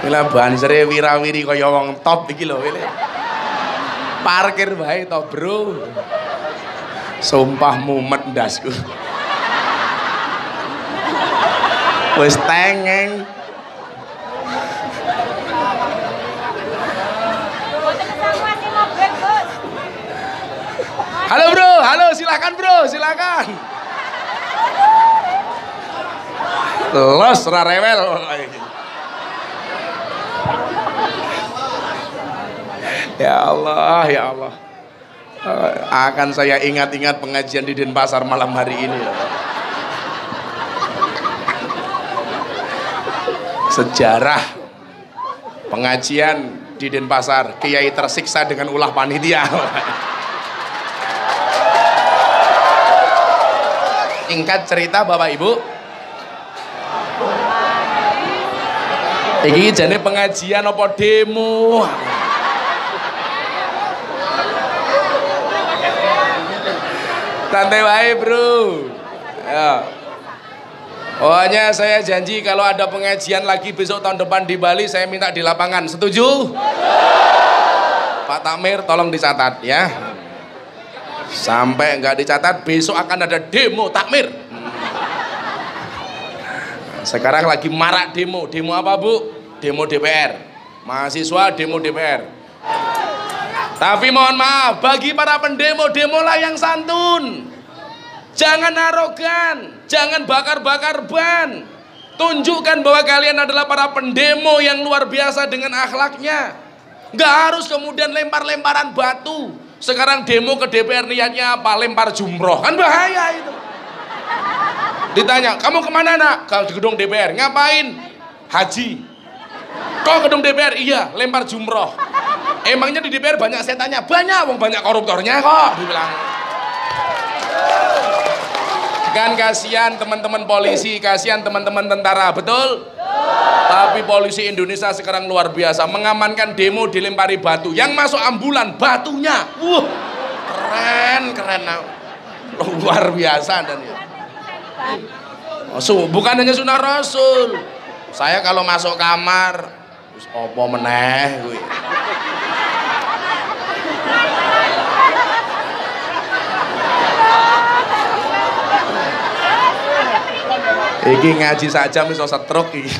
Bila bansere wirawiri kaya wong top iki lho wile. Parkir bae to, Bro. Sumpah mumet ndasku. Wis tengeng. Halo bro, halo silakan bro, silakan. Los rarewel. Ya Allah, ya Allah. Eh, akan saya ingat-ingat pengajian di Denpasar malam hari ini. Sejarah pengajian di Denpasar, Kiai tersiksa dengan ulah panitia. Ingkat cerita Bapak Ibu. Iki jane pengajian apa demo? Santai wae, Bro. Ya. Pokoknya saya janji kalau ada pengajian lagi besok tahun depan di Bali saya minta di lapangan. Setuju? Pak Tamir tolong dicatat ya. Sampai nggak dicatat besok akan ada demo Takmir. Sekarang lagi marak demo. Demo apa, Bu? Demo DPR. Mahasiswa demo DPR. Tapi mohon maaf, bagi para pendemo, demolah yang santun. Jangan arogan, jangan bakar-bakar ban. Tunjukkan bahwa kalian adalah para pendemo yang luar biasa dengan akhlaknya. Gak harus kemudian lempar-lemparan batu. Sekarang demo ke DPR niatnya apa? Lempar jumroh. Kan bahaya itu. Ditanya, kamu ke mana nak? Ke gedung DPR. Ngapain? Haji. Kok gedung DPR? Iya, lempar jumroh. Emangnya di DPR banyak setannya? Banyak, wong banyak koruptornya kok, dibilang. Kan kasihan teman-teman polisi, kasihan teman-teman tentara, betul? Tapi polisi Indonesia sekarang luar biasa, mengamankan demo dilempari batu. Yang masuk ambulan batunya. Wah, keren, keren. Luar biasa dan ya. Bukan hanya sunnah rasul. Saya kalau masuk kamar, opo meneh gue. Iki ngaji saja miso setruk iki.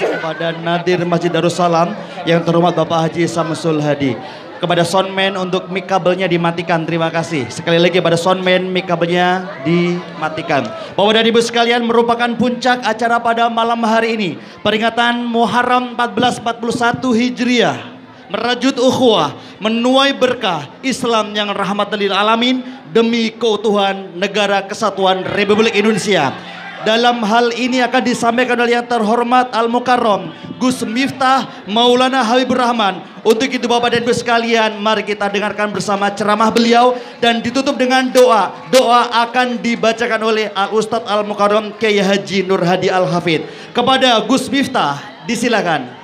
kepada Nadir Masjid Darussalam yang terhormat Bapak Haji Samsul Hadi. Kepada soundman untuk mic kabelnya dimatikan. Terima kasih. Sekali lagi pada soundman mic kabelnya dimatikan. Bapak dan Ibu sekalian merupakan puncak acara pada malam hari ini. Peringatan Muharram 1441 Hijriah merajut ukhuwah, menuai berkah Islam yang rahmatan lil alamin demi keutuhan negara kesatuan Republik Indonesia. Dalam hal ini akan disampaikan oleh yang terhormat Al Mukarrom Gus Miftah Maulana Habibur Rahman. Untuk itu Bapak dan Ibu sekalian, mari kita dengarkan bersama ceramah beliau dan ditutup dengan doa. Doa akan dibacakan oleh Al Ustadz Al Mukarrom Kiai Haji Nur Hadi Al Hafid. Kepada Gus Miftah, disilakan.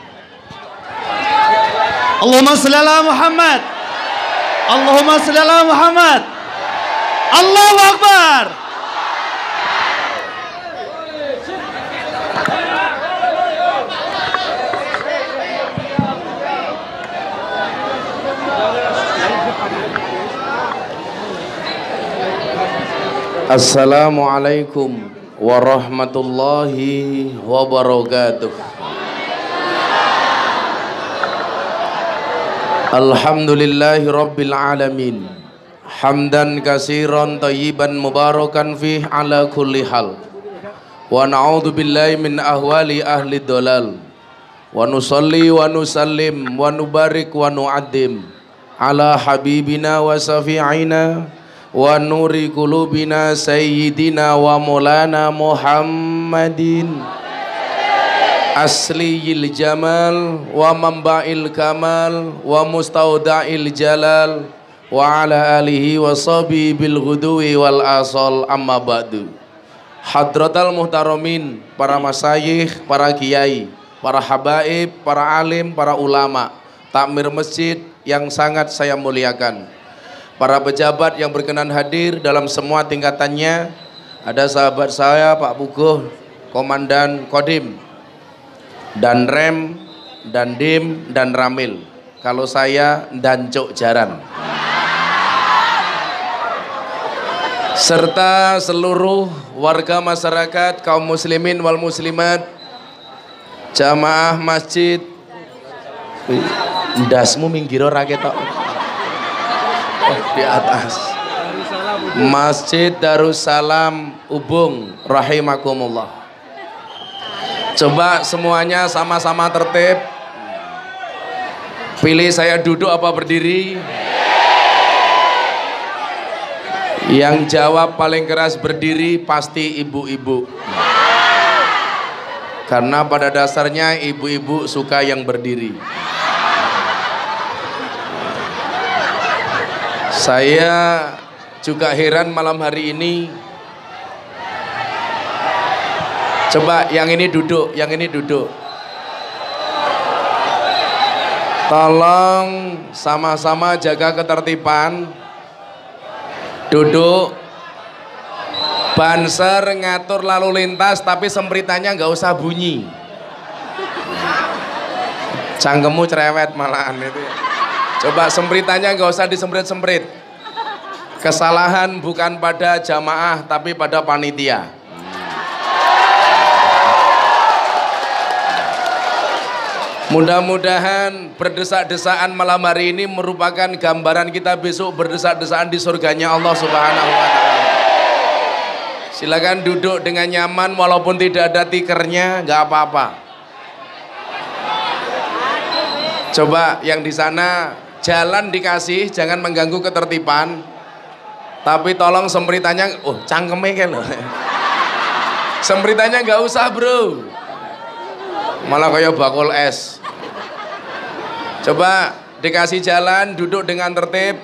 Allahumma salli ala Muhammad. Allahumma salli ala Muhammad. Allahu Akbar. Assalamualaikum warahmatullahi wabarakatuh. Alhamdulillahi rabbil alamin. Hamdan kasiran tayyiban mubarakan fih ala kulli hal. Wa na'udzu billahi min ahwali ahli dolal. Wa nusalli wa nusallim wa nubarik wa nu'addim ala habibina wa safi'ina wa nuri kulubina sayyidina wa maulana Muhammadin asliyil jamal wa mamba'il kamal wa mustauda'il jalal wa ala alihi wa sabi bil ghuduwi wal asal. Amma ba'du. Hadratal muhtaramin para masayikh para kiai para habaib para alim para ulama takmir masjid yang sangat saya muliakan. Para pejabat yang berkenan hadir dalam semua tingkatannya ada sahabat saya Pak Puguh Komandan Kodim dan rem dan dim dan ramil. Kalau saya dan cok jaran. Serta seluruh warga masyarakat kaum muslimin wal muslimat jamaah masjid. Ndasmu minggir ora ketok. Oh, di atas. Masjid Darussalam Ubung rahimakumullah coba semuanya sama-sama tertib pilih saya duduk apa berdiri Yang jawab paling keras berdiri pasti ibu-ibu. Karena pada dasarnya ibu-ibu suka yang berdiri. Saya juga heran malam hari ini. Coba yang ini duduk, yang ini duduk. Tolong sama-sama jaga ketertiban. Duduk. Banser ngatur lalu lintas tapi sempritannya nggak usah bunyi. Cangkemmu cerewet malahan itu coba sempritannya nggak usah disemprit-semprit. Kesalahan bukan pada jamaah tapi pada panitia Mudah-mudahan berdesak-desaan malam hari ini merupakan gambaran kita besok berdesak-desaan di surganya Allah Subhanahu wa taala. Silakan duduk dengan nyaman walaupun tidak ada tikernya, nggak apa-apa. Coba yang di sana jalan dikasih, jangan mengganggu ketertiban. Tapi tolong sempritannya, oh cangkeme kan. Sempritannya nggak usah bro malah kayak bakul es. Coba dikasih jalan duduk dengan tertib.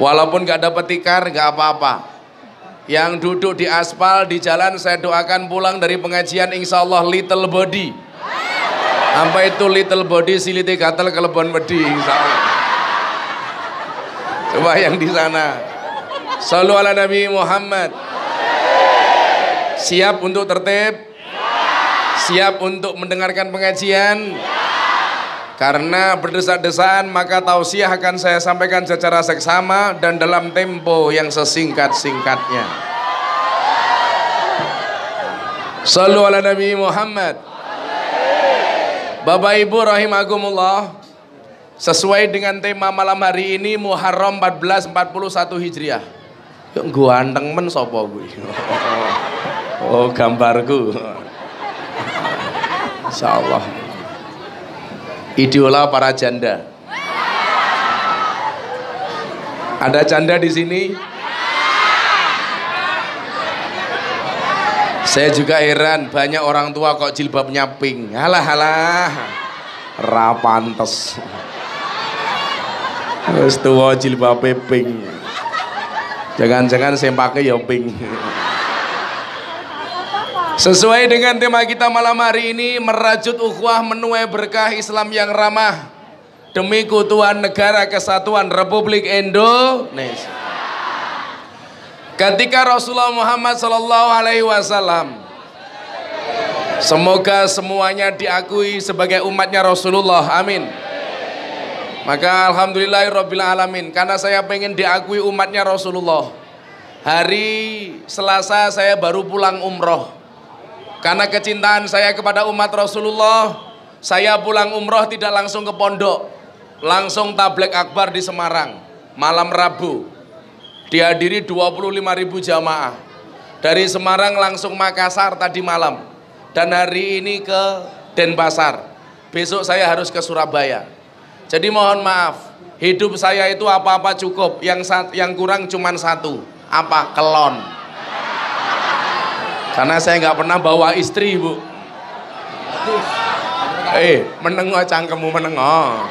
Walaupun gak ada tikar gak apa-apa. Yang duduk di aspal di jalan saya doakan pulang dari pengajian insya Allah little body. Apa itu little body siliti gatel kelebon wedi insya Allah. Coba yang di sana. Sallu ala Nabi Muhammad. Siap untuk tertib Siap untuk mendengarkan pengajian? Karena berdesak-desaan maka tausiah akan saya sampaikan secara seksama dan dalam tempo yang sesingkat-singkatnya. Sallu ala Nabi Muhammad. Bapak Ibu rahimakumullah. Sesuai dengan tema malam hari ini Muharram 1441 Hijriah. Yuk ganteng men sapa kuwi? Oh, gambarku. Insya Allah. Idola para janda. Ada janda di sini? Saya juga heran, banyak orang tua kok jilbabnya pink. Halah halah. Rapantes. Wis tua jilbabnya pink. Jangan-jangan saya pakai ya pink. Sesuai dengan tema kita malam hari ini merajut ukhuwah menuai berkah Islam yang ramah demi keutuhan negara kesatuan Republik Indonesia. Ketika Rasulullah Muhammad Sallallahu Alaihi Wasallam Semoga semuanya diakui sebagai umatnya Rasulullah. Amin. Maka Alhamdulillah Alamin Karena saya pengen diakui umatnya Rasulullah Hari Selasa saya baru pulang umroh karena kecintaan saya kepada umat Rasulullah, saya pulang umroh tidak langsung ke pondok, langsung tablek akbar di Semarang, malam Rabu. Dihadiri 25 ribu jamaah. Dari Semarang langsung Makassar tadi malam. Dan hari ini ke Denpasar. Besok saya harus ke Surabaya. Jadi mohon maaf, hidup saya itu apa-apa cukup, yang yang kurang cuma satu, apa? Kelon. Karena saya nggak pernah bawa istri, Bu. Eh, menengok cangkemmu menengok.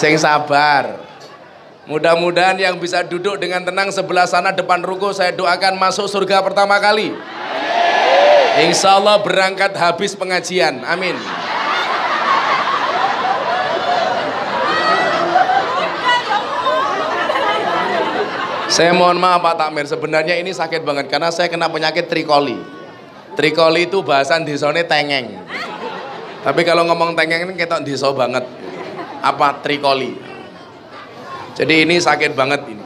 Sing sabar. Mudah-mudahan yang bisa duduk dengan tenang sebelah sana depan ruko saya doakan masuk surga pertama kali. Insya Allah berangkat habis pengajian. Amin. Saya mohon maaf Pak Takmir, sebenarnya ini sakit banget karena saya kena penyakit trikoli. Trikoli itu bahasan desone tengeng. Tapi kalau ngomong tengeng ini ketok deso banget. Apa trikoli? Jadi ini sakit banget ini.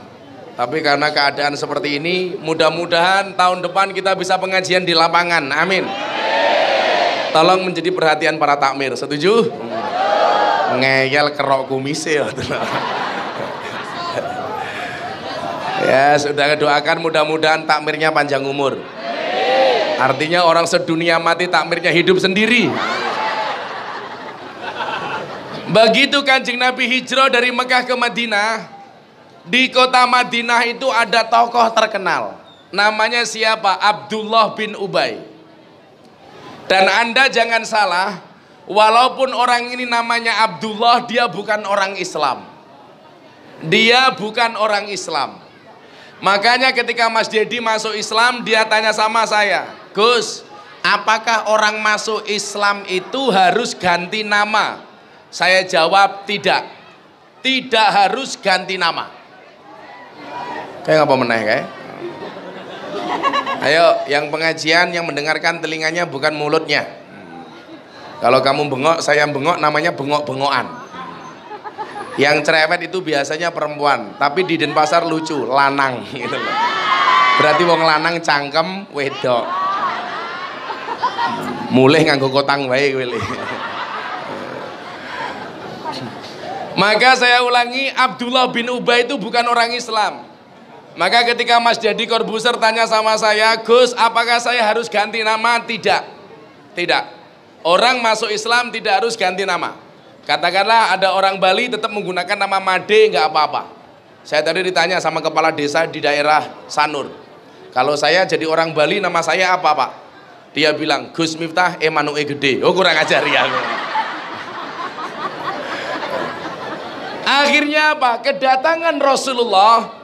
Tapi karena keadaan seperti ini, mudah-mudahan tahun depan kita bisa pengajian di lapangan. Amin. Tolong menjadi perhatian para takmir. Setuju? Ngeyel kerok kumis ya. Ya, sudah doakan mudah-mudahan takmirnya panjang umur. Artinya orang sedunia mati takmirnya hidup sendiri. Begitu kanjeng Nabi hijrah dari Mekah ke Madinah, di kota Madinah itu ada tokoh terkenal. Namanya siapa? Abdullah bin Ubay. Dan Anda jangan salah, walaupun orang ini namanya Abdullah, dia bukan orang Islam. Dia bukan orang Islam. Makanya ketika Mas Dedi masuk Islam, dia tanya sama saya, Gus, apakah orang masuk Islam itu harus ganti nama? Saya jawab tidak. Tidak harus ganti nama. Kayak apa meneh kayak? Ayo, yang pengajian yang mendengarkan telinganya bukan mulutnya. Kalau kamu bengok, saya bengok, namanya bengok-bengokan. Yang cerewet itu biasanya perempuan, tapi di Denpasar lucu, lanang gitu loh. Berarti wong lanang cangkem wedok mulai nganggo kotang wae kowe Maka saya ulangi Abdullah bin Ubay itu bukan orang Islam. Maka ketika Mas Jadi Corbuzier tanya sama saya, Gus, apakah saya harus ganti nama? Tidak. Tidak. Orang masuk Islam tidak harus ganti nama. Katakanlah ada orang Bali tetap menggunakan nama Made, nggak apa-apa. Saya tadi ditanya sama kepala desa di daerah Sanur. Kalau saya jadi orang Bali, nama saya apa Pak? Dia bilang, Gus Miftah Emanu gede. Oh kurang ajar ya. Akhirnya apa? Kedatangan Rasulullah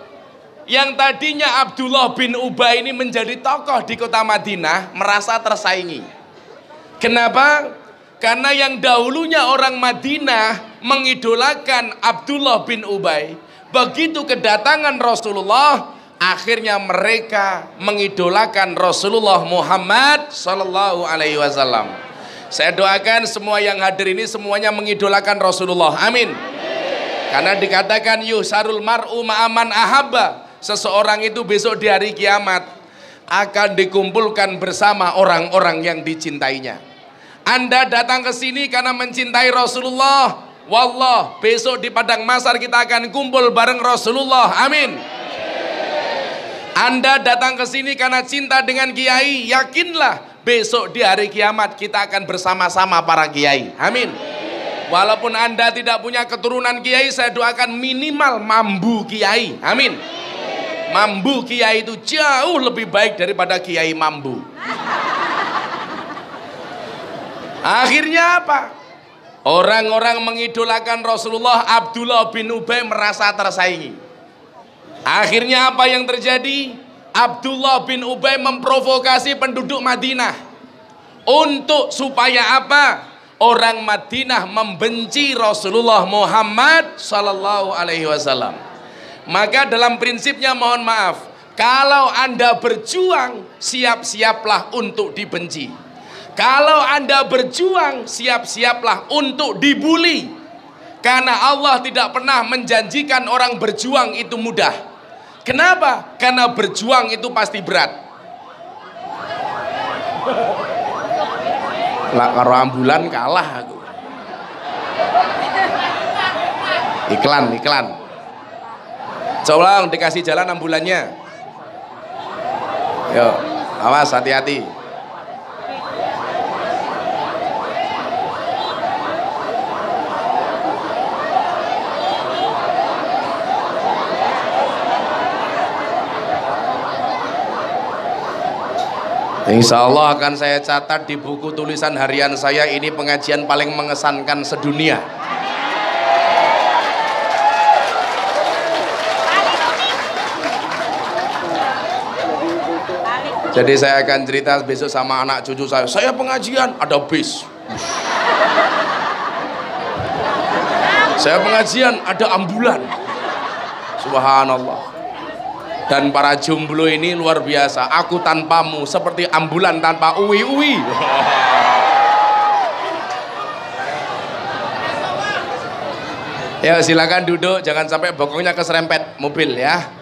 yang tadinya Abdullah bin Ubay ini menjadi tokoh di kota Madinah merasa tersaingi. Kenapa? Karena yang dahulunya orang Madinah mengidolakan Abdullah bin Ubay, begitu kedatangan Rasulullah, akhirnya mereka mengidolakan Rasulullah Muhammad Sallallahu Alaihi Wasallam. Saya doakan semua yang hadir ini semuanya mengidolakan Rasulullah. Amin. Karena dikatakan yusarul mar'u ma'aman ahabba. Seseorang itu besok di hari kiamat akan dikumpulkan bersama orang-orang yang dicintainya. Anda datang ke sini karena mencintai Rasulullah. Wallah, besok di padang masar kita akan kumpul bareng Rasulullah. Amin. Anda datang ke sini karena cinta dengan kiai, yakinlah besok di hari kiamat kita akan bersama-sama para kiai. Amin. Walaupun Anda tidak punya keturunan kiai, saya doakan minimal mambu kiai. Amin. Mambu kiai itu jauh lebih baik daripada kiai mambu. Akhirnya apa? Orang-orang mengidolakan Rasulullah Abdullah bin Ubay merasa tersaingi. Akhirnya apa yang terjadi? Abdullah bin Ubay memprovokasi penduduk Madinah untuk supaya apa? Orang Madinah membenci Rasulullah Muhammad sallallahu alaihi wasallam. Maka dalam prinsipnya mohon maaf, kalau Anda berjuang, siap-siaplah untuk dibenci. Kalau Anda berjuang, siap-siaplah untuk dibully. Karena Allah tidak pernah menjanjikan orang berjuang itu mudah. Kenapa? Karena berjuang itu pasti berat. Lah karo ambulan kalah aku. Iklan, iklan. Coba dikasih jalan ambulannya. Yo, awas hati-hati. Insya Allah akan saya catat di buku tulisan harian saya ini pengajian paling mengesankan sedunia. Jadi saya akan cerita besok sama anak cucu saya. Saya pengajian ada bis. Saya pengajian ada ambulan. Subhanallah. Dan para jomblo ini luar biasa. Aku tanpamu seperti ambulan tanpa uwi-uwi. Ya silakan duduk, jangan sampai bokongnya keserempet mobil ya.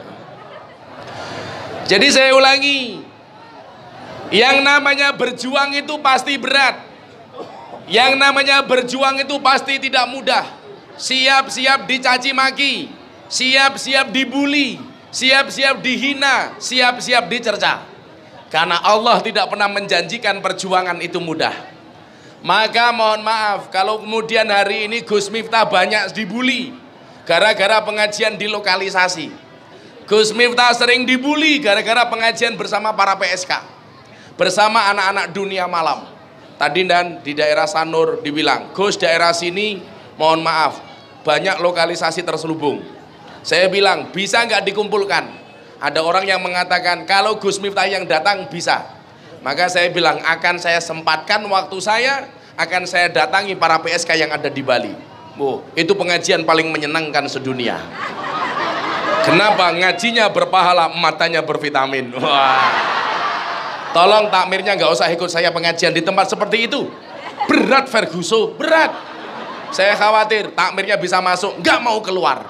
Jadi saya ulangi, yang namanya berjuang itu pasti berat. Yang namanya berjuang itu pasti tidak mudah. Siap-siap dicaci maki, siap-siap dibully, siap-siap dihina, siap-siap dicerca. Karena Allah tidak pernah menjanjikan perjuangan itu mudah. Maka mohon maaf kalau kemudian hari ini Gus Miftah banyak dibully gara-gara pengajian di lokalisasi. Gus Miftah sering dibully gara-gara pengajian bersama para PSK. Bersama anak-anak dunia malam. Tadi dan di daerah Sanur dibilang, Gus daerah sini mohon maaf banyak lokalisasi terselubung. Saya bilang bisa nggak dikumpulkan? Ada orang yang mengatakan kalau Gus Miftah yang datang bisa. Maka saya bilang akan saya sempatkan waktu saya akan saya datangi para PSK yang ada di Bali. Oh, itu pengajian paling menyenangkan sedunia. Kenapa? Ngajinya berpahala, matanya bervitamin. Wah. Tolong takmirnya nggak usah ikut saya pengajian di tempat seperti itu. Berat Ferguso, berat. Saya khawatir takmirnya bisa masuk, nggak mau keluar.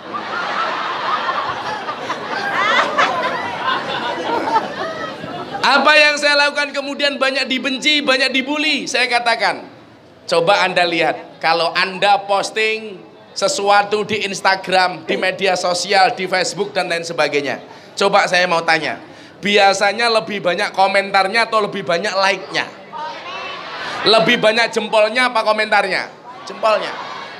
Apa yang saya lakukan kemudian banyak dibenci, banyak dibully. Saya katakan, coba Anda lihat, kalau Anda posting sesuatu di Instagram, di media sosial, di Facebook dan lain sebagainya. Coba saya mau tanya, biasanya lebih banyak komentarnya atau lebih banyak like-nya? Lebih banyak jempolnya apa komentarnya? Jempolnya.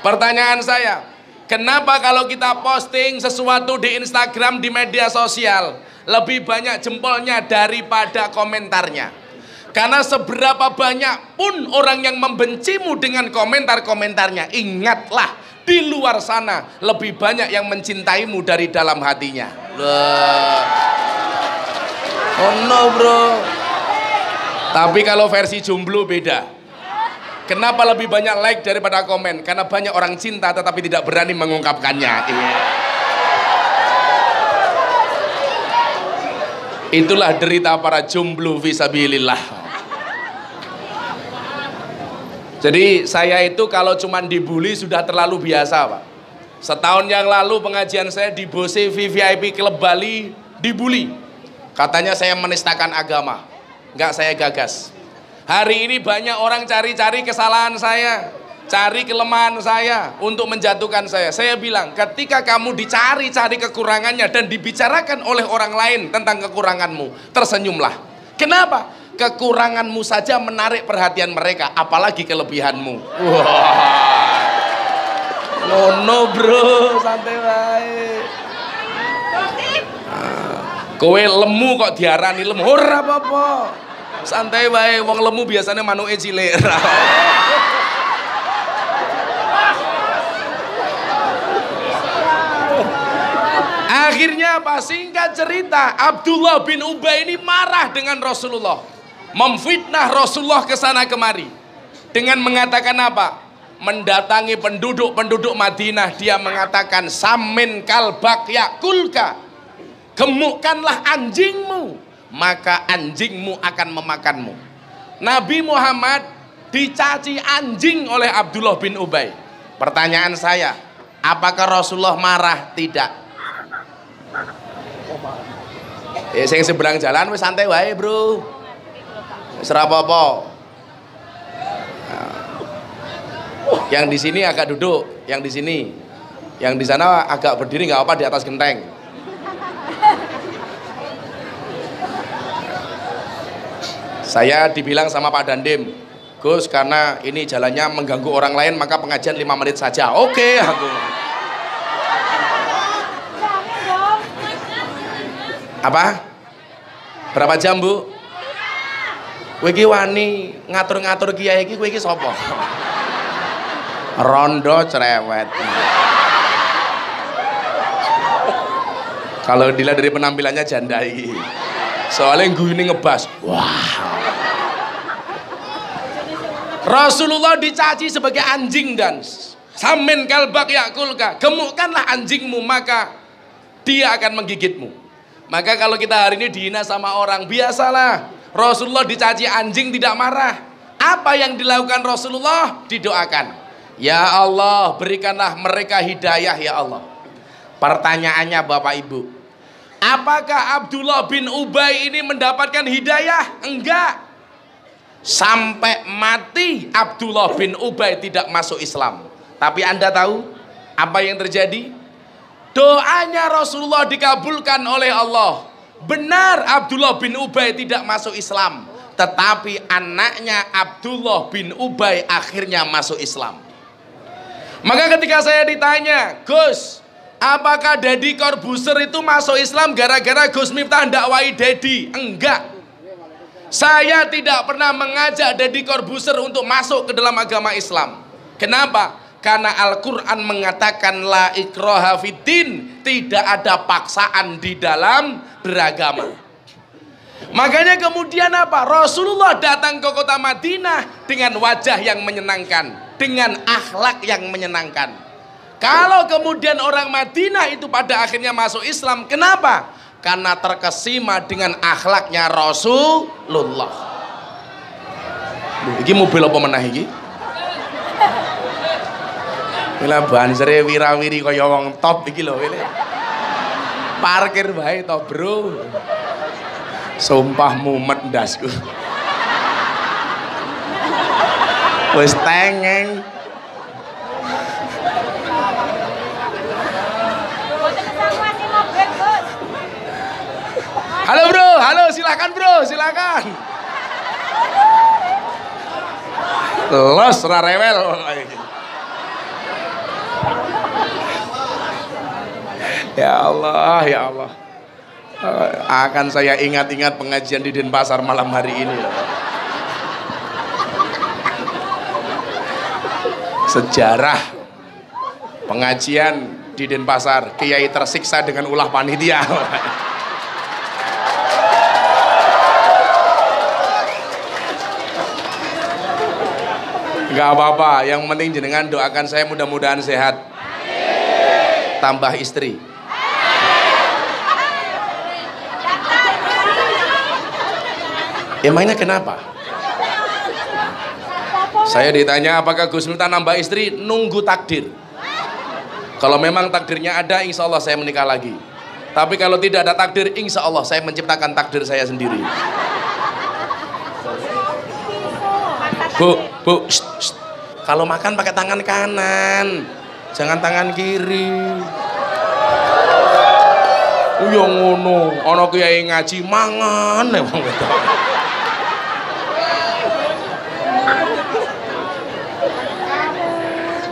Pertanyaan saya, kenapa kalau kita posting sesuatu di Instagram, di media sosial, lebih banyak jempolnya daripada komentarnya? Karena seberapa banyak pun orang yang membencimu dengan komentar-komentarnya, ingatlah di luar sana lebih banyak yang mencintaimu dari dalam hatinya. Oh no bro. Tapi kalau versi jomblo beda. Kenapa lebih banyak like daripada komen? Karena banyak orang cinta tetapi tidak berani mengungkapkannya. Iya. Itulah derita para jomblo visabilillah. Jadi saya itu kalau cuma dibully sudah terlalu biasa Pak. Setahun yang lalu pengajian saya di Bose VVIP Club Bali dibully. Katanya saya menistakan agama. Enggak saya gagas. Hari ini banyak orang cari-cari kesalahan saya. Cari kelemahan saya untuk menjatuhkan saya. Saya bilang ketika kamu dicari-cari kekurangannya dan dibicarakan oleh orang lain tentang kekuranganmu. Tersenyumlah. Kenapa? kekuranganmu saja menarik perhatian mereka, apalagi kelebihanmu. Wah. No no bro, santai baik. Kowe lemu kok diarani lemu, ora apa-apa. Santai baik, wong lemu biasanya manuke cilik. Akhirnya apa? Singkat cerita, Abdullah bin Ubay ini marah dengan Rasulullah memfitnah Rasulullah ke sana kemari dengan mengatakan apa? Mendatangi penduduk-penduduk Madinah dia mengatakan samin kalbak yakulka gemukkanlah anjingmu maka anjingmu akan memakanmu. Nabi Muhammad dicaci anjing oleh Abdullah bin Ubay. Pertanyaan saya, apakah Rasulullah marah? Tidak. Eh, saya seberang jalan wis santai wae, Bro. Serapa apa? Yang di sini agak duduk, yang di sini. Yang di sana agak berdiri nggak apa di atas genteng. Saya dibilang sama Pak Dandim, Gus karena ini jalannya mengganggu orang lain maka pengajian 5 menit saja. Oke aku. Apa? Berapa jam bu? Kowe iki wani ngatur-ngatur kiai iki kowe iki? Rondo cerewet. Kalau dilihat dari penampilannya janda iki. Soalnya ini ngebas. Wah. Rasulullah dicaci sebagai anjing dan samin kalbak yakulka gemukkanlah anjingmu maka dia akan menggigitmu Maka kalau kita hari ini dihina sama orang, biasalah. Rasulullah dicaci anjing tidak marah. Apa yang dilakukan Rasulullah? Didoakan. Ya Allah, berikanlah mereka hidayah ya Allah. Pertanyaannya Bapak Ibu. Apakah Abdullah bin Ubay ini mendapatkan hidayah? Enggak. Sampai mati Abdullah bin Ubay tidak masuk Islam. Tapi Anda tahu apa yang terjadi? Doanya Rasulullah dikabulkan oleh Allah. Benar Abdullah bin Ubay tidak masuk Islam. Tetapi anaknya Abdullah bin Ubay akhirnya masuk Islam. Maka ketika saya ditanya, Gus, apakah Dedi Corbuzier itu masuk Islam gara-gara Gus Miftah dakwai Dedi? Enggak. Saya tidak pernah mengajak Dedi Corbuzier untuk masuk ke dalam agama Islam. Kenapa? Karena Al-Quran mengatakan la ikroha fiddin. Tidak ada paksaan di dalam beragama. Makanya kemudian apa? Rasulullah datang ke kota Madinah dengan wajah yang menyenangkan, dengan akhlak yang menyenangkan. Kalau kemudian orang Madinah itu pada akhirnya masuk Islam, kenapa? Karena terkesima dengan akhlaknya Rasulullah. Ini mobil apa menah ini? Bila bansere wirawiri kaya wong top iki lho, Parkir bae to, Bro. Sumpah mumet ndasku. Wis tengeng. Halo bro, halo silakan bro, silakan. Los rarewel. Ya Allah, ya Allah. Eh, akan saya ingat-ingat pengajian di Denpasar malam hari ini. Sejarah pengajian di Denpasar, Kiai tersiksa dengan ulah panitia. Gak apa-apa, yang penting jenengan doakan saya mudah-mudahan sehat. Tambah istri. Emangnya kenapa? Saya ditanya apakah Gus Miftah nambah istri? Nunggu takdir. Kalau memang takdirnya ada, insya Allah saya menikah lagi. Tapi kalau tidak ada takdir, insya Allah saya menciptakan takdir saya sendiri. Bu, bu, shh, shh. kalau makan pakai tangan kanan, jangan tangan kiri. Oh ya ngono, ana kiai ngaji mangan emang gitu.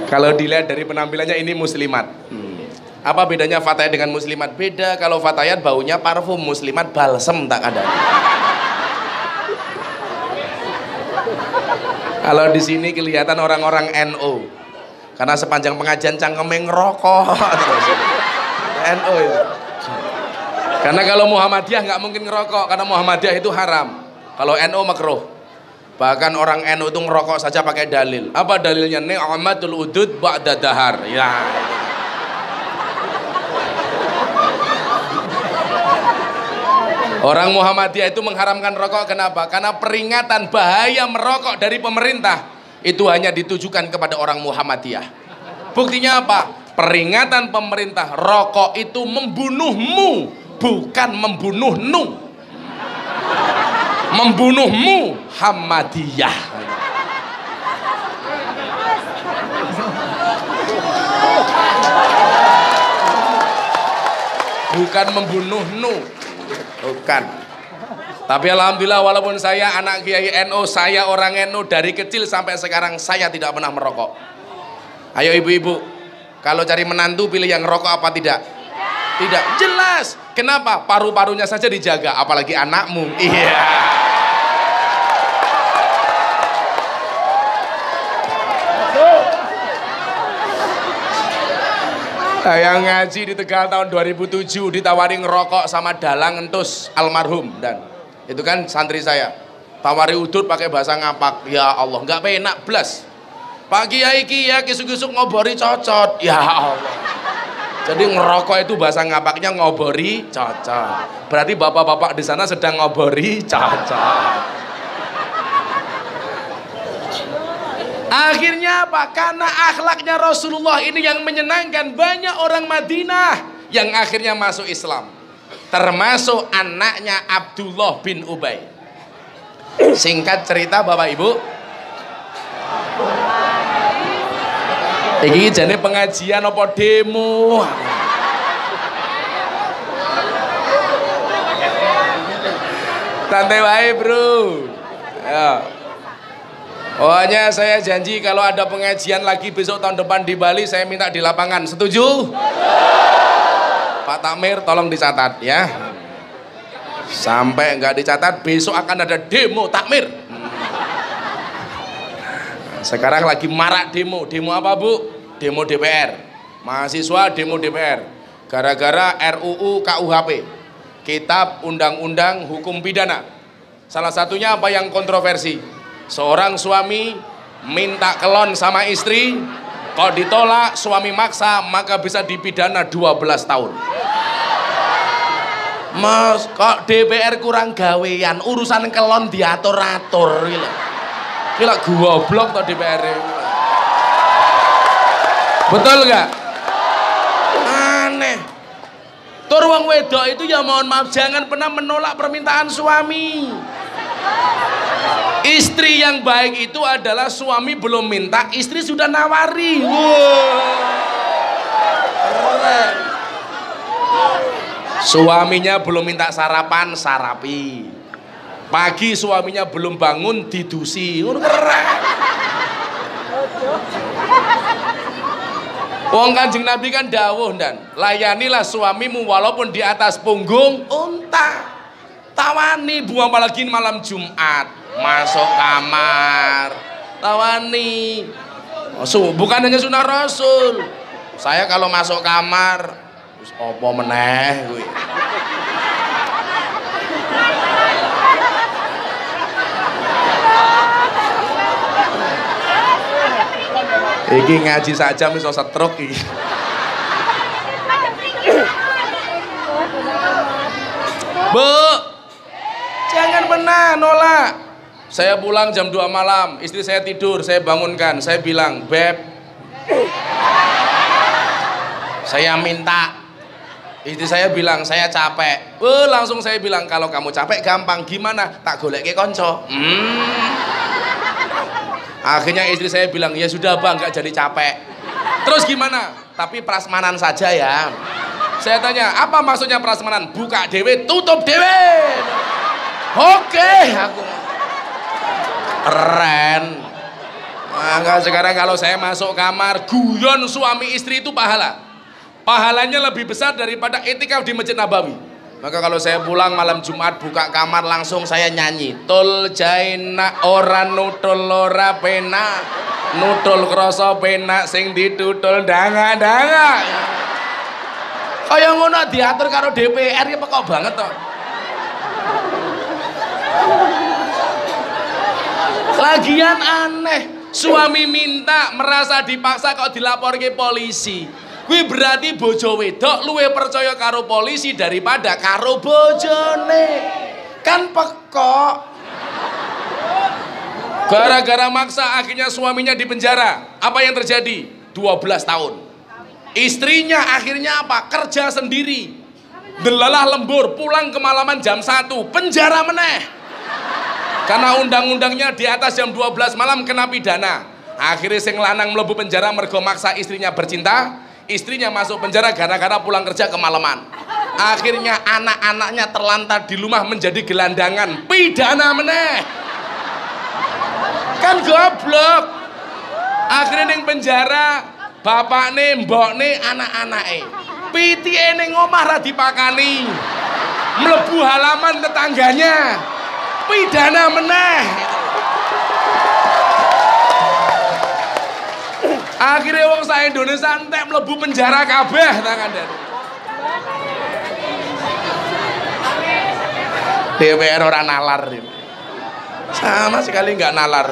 Kalau dilihat dari penampilannya ini muslimat. Hmm. Apa bedanya Fatayat dengan muslimat? Beda kalau Fatayat baunya parfum, muslimat balsem tak ada. kalau di sini kelihatan orang-orang NO. Karena sepanjang pengajian cangkeme ngerokok terus. NO itu. Karena kalau Muhammadiyah nggak mungkin ngerokok karena Muhammadiyah itu haram. Kalau NO makruh. Bahkan orang NU itu ngerokok saja pakai dalil. Apa dalilnya? Ni'matul udud ba'da dahar. Ya. Orang Muhammadiyah itu mengharamkan rokok kenapa? Karena peringatan bahaya merokok dari pemerintah itu hanya ditujukan kepada orang Muhammadiyah. Buktinya apa? Peringatan pemerintah rokok itu membunuhmu bukan membunuh nu membunuhmu Hamadiyah bukan membunuh nu bukan. Tapi alhamdulillah walaupun saya anak Kiai NU saya orang NU dari kecil sampai sekarang saya tidak pernah merokok. Ayo ibu-ibu kalau cari menantu pilih yang rokok apa tidak? Tidak. Jelas. Kenapa? Paru-parunya saja dijaga apalagi anakmu. Iya Saya ngaji di Tegal tahun 2007 ditawari ngerokok sama Dalang Entus almarhum dan itu kan santri saya. Tawari udut pakai bahasa ngapak. Ya Allah, nggak penak blas. Pak Kiai Ki ya kisuk-kisuk ngobori cocot. Ya Allah. Jadi ngerokok itu bahasa ngapaknya ngobori cocok. Berarti bapak-bapak di sana sedang ngobori cocok. Akhirnya apa? Karena akhlaknya Rasulullah ini yang menyenangkan banyak orang Madinah yang akhirnya masuk Islam. Termasuk anaknya Abdullah bin Ubay. Singkat cerita Bapak Ibu. Ini jadi pengajian apa demo? Santai wae, Bro. Ya. Pokoknya saya janji kalau ada pengajian lagi besok tahun depan di Bali saya minta di lapangan. Setuju? Pak Tamir tolong dicatat ya. Sampai nggak dicatat besok akan ada demo Takmir. Sekarang lagi marak demo. Demo apa Bu? Demo DPR. Mahasiswa demo DPR. Gara-gara RUU KUHP. Kitab Undang-Undang Hukum Pidana. Salah satunya apa yang kontroversi? Seorang suami minta kelon sama istri, kalau ditolak suami maksa maka bisa dipidana 12 tahun. Mas, kok DPR kurang gawean, urusan kelon diatur-atur gila. Gila goblok toh DPR. Betul gak? Aneh. Tur wong wedok itu ya mohon maaf jangan pernah menolak permintaan suami. Istri yang baik itu adalah suami belum minta, istri sudah nawari. Wow. Suaminya belum minta sarapan, sarapi. Pagi suaminya belum bangun, didusi. Wong kanjeng Nabi kan dawuh dan layanilah suamimu walaupun di atas punggung unta. Tawani buang apalagi malam Jumat. Masuk kamar. Tawani. Oh, bukan hanya sunnah rasul. Saya kalau masuk kamar opo meneh gue Iki ngaji saja miso setruk iki. Bu, jangan pernah nolak. Saya pulang jam 2 malam, istri saya tidur, saya bangunkan, saya bilang, "Beb, saya minta." Istri saya bilang, "Saya capek." Oh, langsung saya bilang, "Kalau kamu capek gampang, gimana? Tak golek ke konco." Hmm. Akhirnya istri saya bilang, "Ya sudah, Bang, nggak jadi capek." Terus gimana? Tapi prasmanan saja ya. Saya tanya, "Apa maksudnya prasmanan?" Buka dewe, tutup dewe. Oke, aku keren. Maka sekarang kalau saya masuk kamar guyon suami istri itu pahala. Pahalanya lebih besar daripada etika di Masjid Nabawi. Maka kalau saya pulang malam Jumat buka kamar langsung saya nyanyi tul jaina ora nutul ora pena. Nutul kroso pena sing ditutul danga danga. Kaya ngono diatur karo DPR ya kok banget toh Lagian aneh, suami minta merasa dipaksa kok dilapor ke polisi. Kuwi berarti bojo wedok luwe percaya karo polisi daripada karo bojone. Kan pekok. Gara-gara maksa akhirnya suaminya di penjara. Apa yang terjadi? 12 tahun. Istrinya akhirnya apa? Kerja sendiri. Delalah lembur, pulang ke malaman jam 1, penjara meneh. Karena undang-undangnya di atas jam 12 malam kena pidana. Akhirnya sing lanang melebu penjara mergo maksa istrinya bercinta, istrinya masuk penjara gara-gara pulang kerja kemalaman. Akhirnya anak-anaknya terlantar di rumah menjadi gelandangan, pidana meneh. Kan goblok. Akhirnya ning penjara, bapak nih, mbok nih, anak-anake. Piti ning omah ra dipakani. Melebu halaman tetangganya pidana meneh. Akhirnya wong saya Indonesia entek melebu penjara kabeh tangan dan DPR orang nalar sama sekali nggak nalar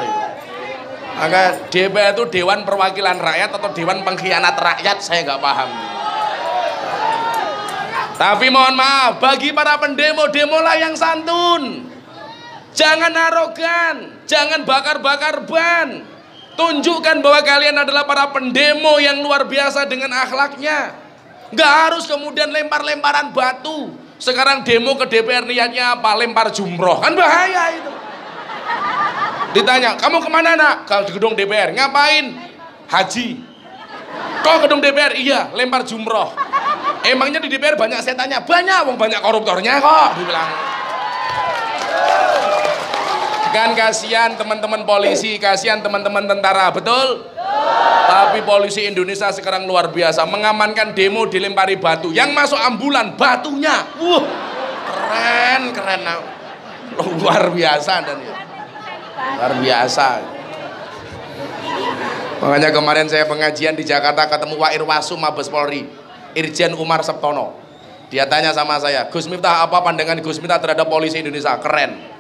maka DPR itu Dewan Perwakilan Rakyat atau Dewan Pengkhianat Rakyat saya nggak paham. Tapi mohon maaf, bagi para pendemo-demo lah yang santun. Jangan arogan, jangan bakar-bakar ban. Tunjukkan bahwa kalian adalah para pendemo yang luar biasa dengan akhlaknya. Gak harus kemudian lempar-lemparan batu. Sekarang demo ke DPR niatnya apa? Lempar jumroh. Kan bahaya itu. Ditanya, kamu ke mana nak? Ke gedung DPR. Ngapain? Haji. Kok gedung DPR? Iya, lempar jumroh. Emangnya di DPR banyak setannya? Banyak, wong banyak koruptornya kok, dibilang. Kan kasihan teman-teman polisi, kasihan teman-teman tentara, betul? Tapi polisi Indonesia sekarang luar biasa, mengamankan demo dilempari batu. Yang masuk ambulan batunya. Wuh, keren, keren. Luar biasa dan. Luar biasa. Makanya kemarin saya pengajian di Jakarta ketemu Wak Irwasu Mabes Polri, Irjen Umar Septono. Dia tanya sama saya, Gus Miftah apa pandangan Gus Miftah terhadap polisi Indonesia? Keren.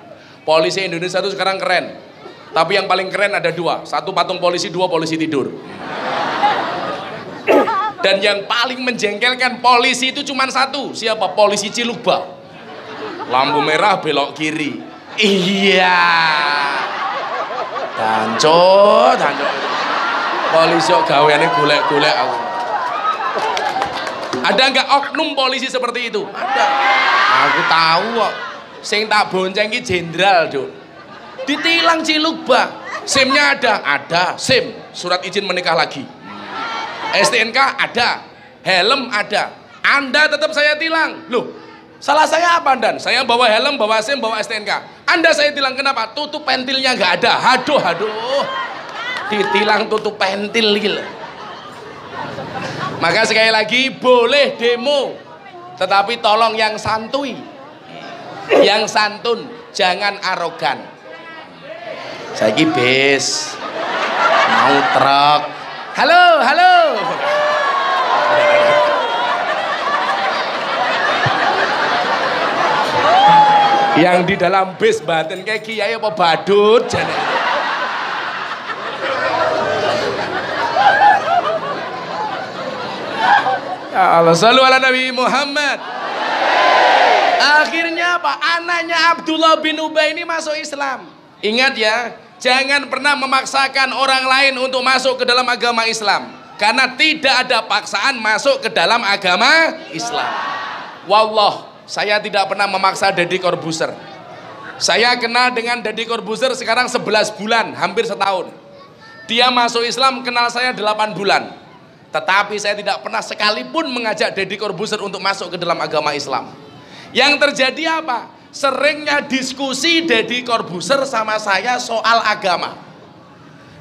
Polisi Indonesia itu sekarang keren. Tapi yang paling keren ada dua. Satu patung polisi, dua polisi tidur. Dan yang paling menjengkelkan polisi itu cuma satu. Siapa? Polisi Cilugba. Lampu merah belok kiri. Iya. Danco, danco. Polisi kok gaweane golek-golek aku. Ada nggak oknum polisi seperti itu? Ada. Aku tahu kok. Sing tak bonceng ki jenderal, Duk. Ditilang Cilugba. SIM-nya ada? Ada. SIM, surat izin menikah lagi. STNK ada. Helm ada. Anda tetap saya tilang. Loh, salah saya apa Dan? Saya bawa helm, bawa SIM, bawa STNK. Anda saya tilang kenapa? Tutup pentilnya nggak ada. Haduh, haduh. Ditilang tutup pentil gila. Maka sekali lagi boleh demo. Tetapi tolong yang santuy. Yang santun, jangan arogan. Saya bis. Mau truk. Halo, halo. Yang di dalam bis batin kayak kiai apa badut jane. Ya Allah, selalu ala Nabi Muhammad. Akhirnya apa? Anaknya Abdullah bin Ubay ini masuk Islam. Ingat ya, jangan pernah memaksakan orang lain untuk masuk ke dalam agama Islam. Karena tidak ada paksaan masuk ke dalam agama Islam. Wallah, saya tidak pernah memaksa Deddy Corbuzier. Saya kenal dengan Deddy Corbuzier sekarang 11 bulan, hampir setahun. Dia masuk Islam kenal saya 8 bulan. Tetapi saya tidak pernah sekalipun mengajak Deddy Corbuzier untuk masuk ke dalam agama Islam. Yang terjadi apa? Seringnya diskusi Deddy Corbuzier sama saya soal agama.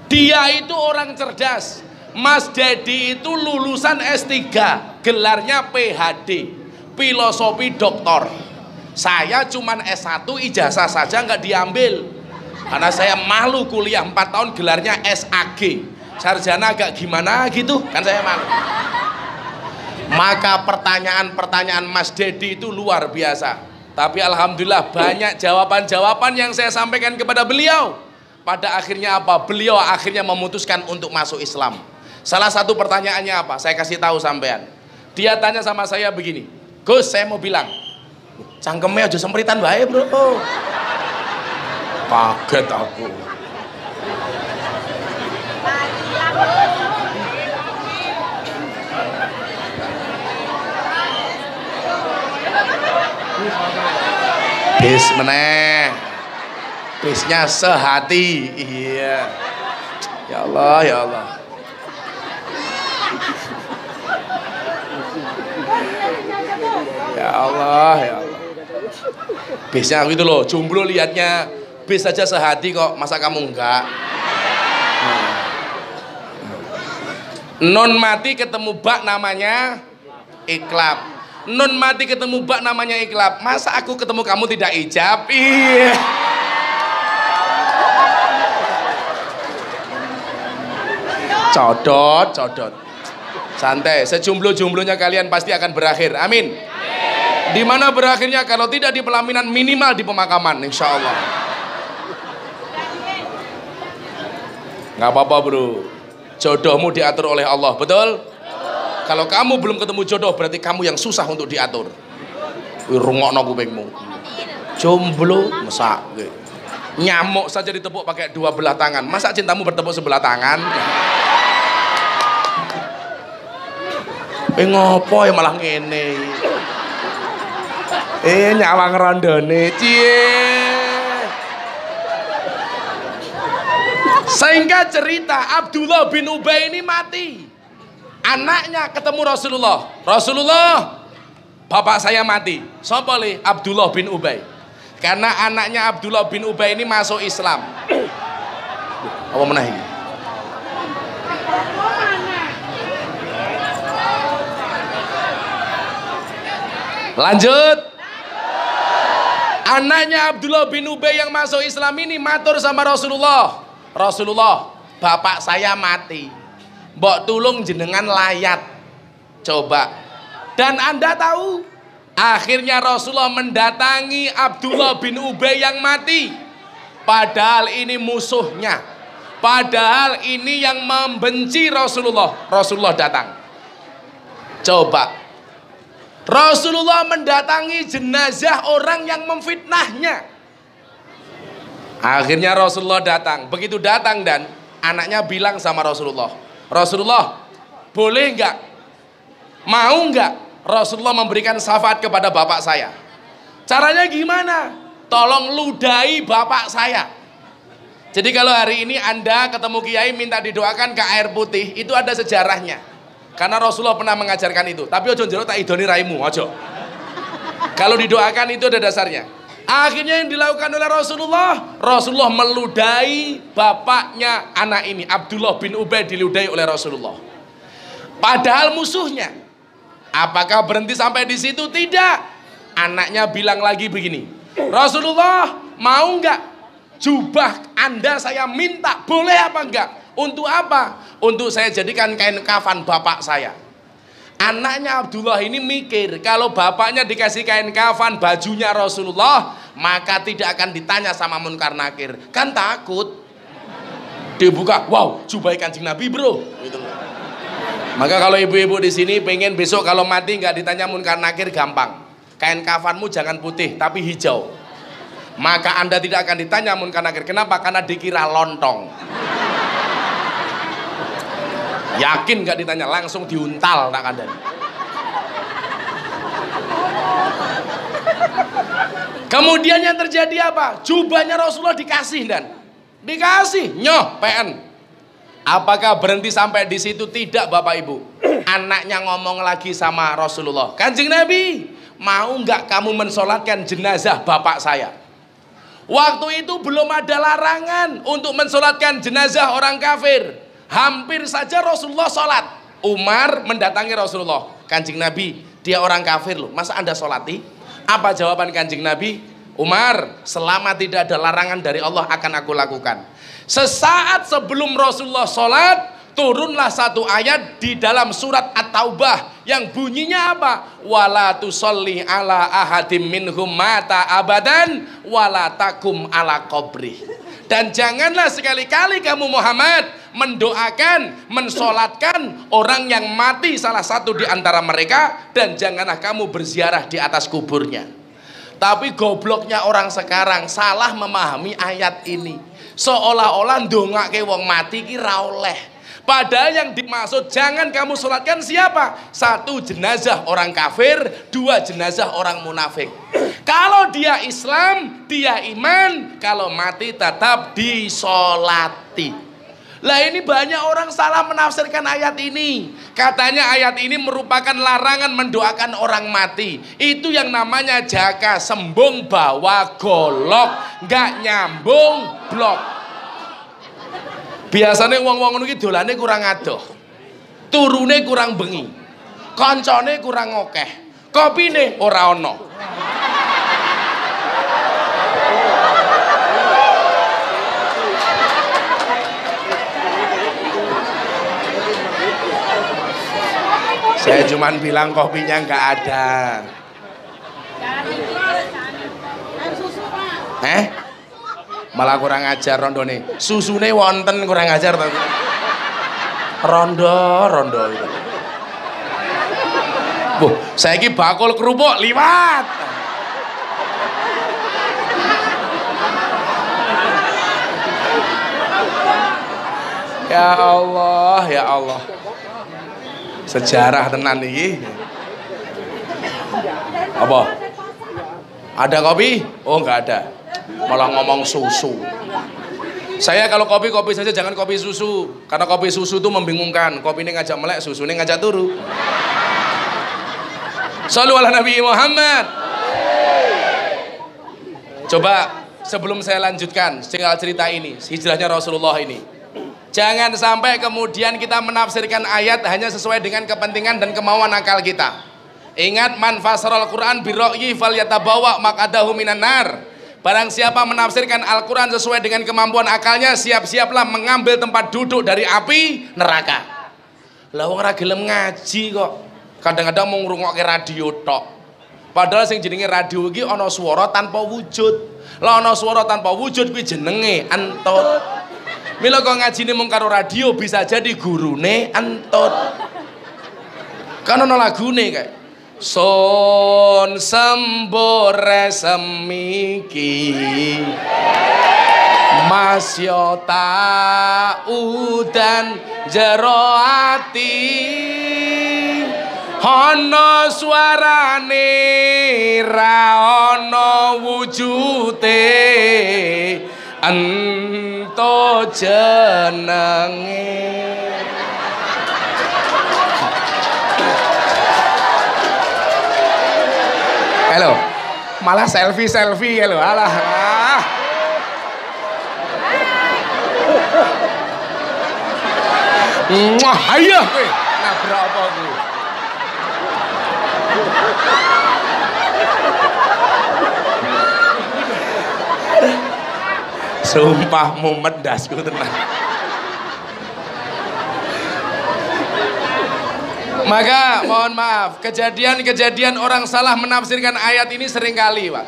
Dia itu orang cerdas. Mas Dedi itu lulusan S3, gelarnya PhD, filosofi doktor. Saya cuman S1 ijazah saja nggak diambil. Karena saya malu kuliah 4 tahun gelarnya SAG. Sarjana agak gimana gitu, kan saya malu. Maka pertanyaan-pertanyaan Mas Dedi itu luar biasa. Tapi alhamdulillah banyak jawaban-jawaban yang saya sampaikan kepada beliau. Pada akhirnya apa? Beliau akhirnya memutuskan untuk masuk Islam. Salah satu pertanyaannya apa? Saya kasih tahu sampean. Dia tanya sama saya begini, Gus saya mau bilang, cangkemnya aja sempritan baik bro. Kaget aku. Bis meneh. Bisnya sehati. Iya. Ya Allah, ya Allah. Ya Allah, ya Allah. Bisnya gitu loh, jomblo liatnya bis saja sehati kok, masa kamu enggak? Non mati ketemu bak namanya iklab. Non mati ketemu bak namanya iklab. Masa aku ketemu kamu tidak ijab? Iya. Codot, codot. Santai, sejumlah-jumlahnya kalian pasti akan berakhir. Amin. Di mana berakhirnya kalau tidak di pelaminan minimal di pemakaman, insya Allah. Nggak apa-apa bro, jodohmu diatur oleh Allah, betul? Kalau kamu belum ketemu jodoh berarti kamu yang susah untuk diatur. rungokno kupingmu. Jomblo mesak. Nyamuk saja ditepuk pakai dua belah tangan. Masa cintamu bertepuk sebelah tangan? Eh ngopo ya malah ngene. Eh nyawang rondone cie. Sehingga cerita Abdullah bin Ubay ini mati. Anaknya ketemu Rasulullah. Rasulullah, bapak saya mati. Sopo li? Abdullah bin Ubay. Karena anaknya Abdullah bin Ubay ini masuk Islam. Apa menahi? Lanjut. Anaknya Abdullah bin Ubay yang masuk Islam ini matur sama Rasulullah. Rasulullah, bapak saya mati. Mbok tulung jenengan layat. Coba. Dan Anda tahu, akhirnya Rasulullah mendatangi Abdullah bin Ubay yang mati. Padahal ini musuhnya. Padahal ini yang membenci Rasulullah. Rasulullah datang. Coba Rasulullah mendatangi jenazah orang yang memfitnahnya. Akhirnya Rasulullah datang. Begitu datang dan anaknya bilang sama Rasulullah, Rasulullah, boleh nggak? Mau nggak Rasulullah memberikan syafaat kepada bapak saya? Caranya gimana? Tolong ludahi bapak saya. Jadi kalau hari ini Anda ketemu kiai minta didoakan ke air putih, itu ada sejarahnya. Karena Rasulullah pernah mengajarkan itu. Tapi ojo jero tak idoni raimu, ojo. Kalau didoakan itu ada dasarnya. Akhirnya yang dilakukan oleh Rasulullah, Rasulullah meludahi bapaknya anak ini, Abdullah bin Ubay diludahi oleh Rasulullah. Padahal musuhnya. Apakah berhenti sampai di situ? Tidak. Anaknya bilang lagi begini, Rasulullah mau nggak jubah Anda saya minta, boleh apa enggak? Untuk apa? Untuk saya jadikan kain kafan bapak saya. Anaknya Abdullah ini mikir kalau bapaknya dikasih kain kafan bajunya Rasulullah maka tidak akan ditanya sama munkar nakir. Kan takut. Dibuka wow jubai kancing Nabi bro. Gitu. Maka kalau ibu-ibu di sini pengen besok kalau mati nggak ditanya munkar nakir gampang. Kain kafanmu jangan putih tapi hijau. Maka anda tidak akan ditanya munkar nakir kenapa? Karena dikira lontong Yakin gak ditanya langsung diuntal tak kandani. Kemudian yang terjadi apa? Jubahnya Rasulullah dikasih dan dikasih nyoh PN. Apakah berhenti sampai di situ? Tidak Bapak Ibu. Anaknya ngomong lagi sama Rasulullah. Kanjeng Nabi, mau nggak kamu mensolatkan jenazah bapak saya? Waktu itu belum ada larangan untuk mensolatkan jenazah orang kafir. Hampir saja Rasulullah sholat. Umar mendatangi Rasulullah. Kanjeng Nabi, dia orang kafir loh. Masa anda sholati? Apa jawaban kanjeng Nabi? Umar, selama tidak ada larangan dari Allah akan aku lakukan. Sesaat sebelum Rasulullah sholat, turunlah satu ayat di dalam surat At-Taubah yang bunyinya apa? Wala tusolli ala ahadim minhum mata abadan wala takum ala qabri. Dan janganlah sekali-kali kamu Muhammad mendoakan, mensolatkan orang yang mati salah satu di antara mereka dan janganlah kamu berziarah di atas kuburnya. Tapi gobloknya orang sekarang salah memahami ayat ini. Seolah-olah ndongake wong mati ki ra oleh. Padahal yang dimaksud jangan kamu sholatkan siapa? Satu jenazah orang kafir, dua jenazah orang munafik. Kalau dia Islam, dia iman, kalau mati tetap disolati. Lah ini banyak orang salah menafsirkan ayat ini. Katanya ayat ini merupakan larangan mendoakan orang mati. Itu yang namanya jaka sembung bawa golok. Nggak nyambung blok. Biasanya wong-wong ngono iki dolane kurang adoh. Turune kurang bengi. Kancane kurang akeh. Kopine ora ana. Saya cuman bilang kopinya nggak ada. Eh? Malah kurang ajar rondo nih Susune wonten kurang ajar tapi. Rondo, rondo. Bu, saya ini bakul kerupuk liwat. Ya Allah, ya Allah. Sejarah tenan ini Apa? Ada kopi? Oh, enggak ada. Malah ngomong susu. Saya kalau kopi kopi saja jangan kopi susu karena kopi susu itu membingungkan. Kopi ini ngajak melek, susu ini ngajak turu. Salu ala Nabi Muhammad. Coba sebelum saya lanjutkan tinggal cerita ini, hijrahnya Rasulullah ini. Jangan sampai kemudian kita menafsirkan ayat hanya sesuai dengan kepentingan dan kemauan akal kita. Ingat man fasarul Quran birra'yi falyatabawa maqadahu minan nar. Barang siapa menafsirkan Al-Quran sesuai dengan kemampuan akalnya, siap-siaplah mengambil tempat duduk dari api neraka. Lah wong gelem ngaji kok. Kadang-kadang mau ngrungokke radio tok. Padahal sing jenenge radio iki ana swara tanpa wujud. Lah ana swara tanpa wujud kuwi jenenge entut. Mila kok ngajine mung karo radio bisa jadi gurune entut. Kan ana lagune kayak Son sembore semiki. Mas yota udan jero ati. Ana suarane ra ana wujute. Ento jenenge Halo. Malah selfie-selfie ya lo. Alah. Ah. Wah, ayo kowe. Nabrak apa? Sumpah mumet dasku tenang. Maka mohon maaf, kejadian-kejadian orang salah menafsirkan ayat ini sering kali, Pak.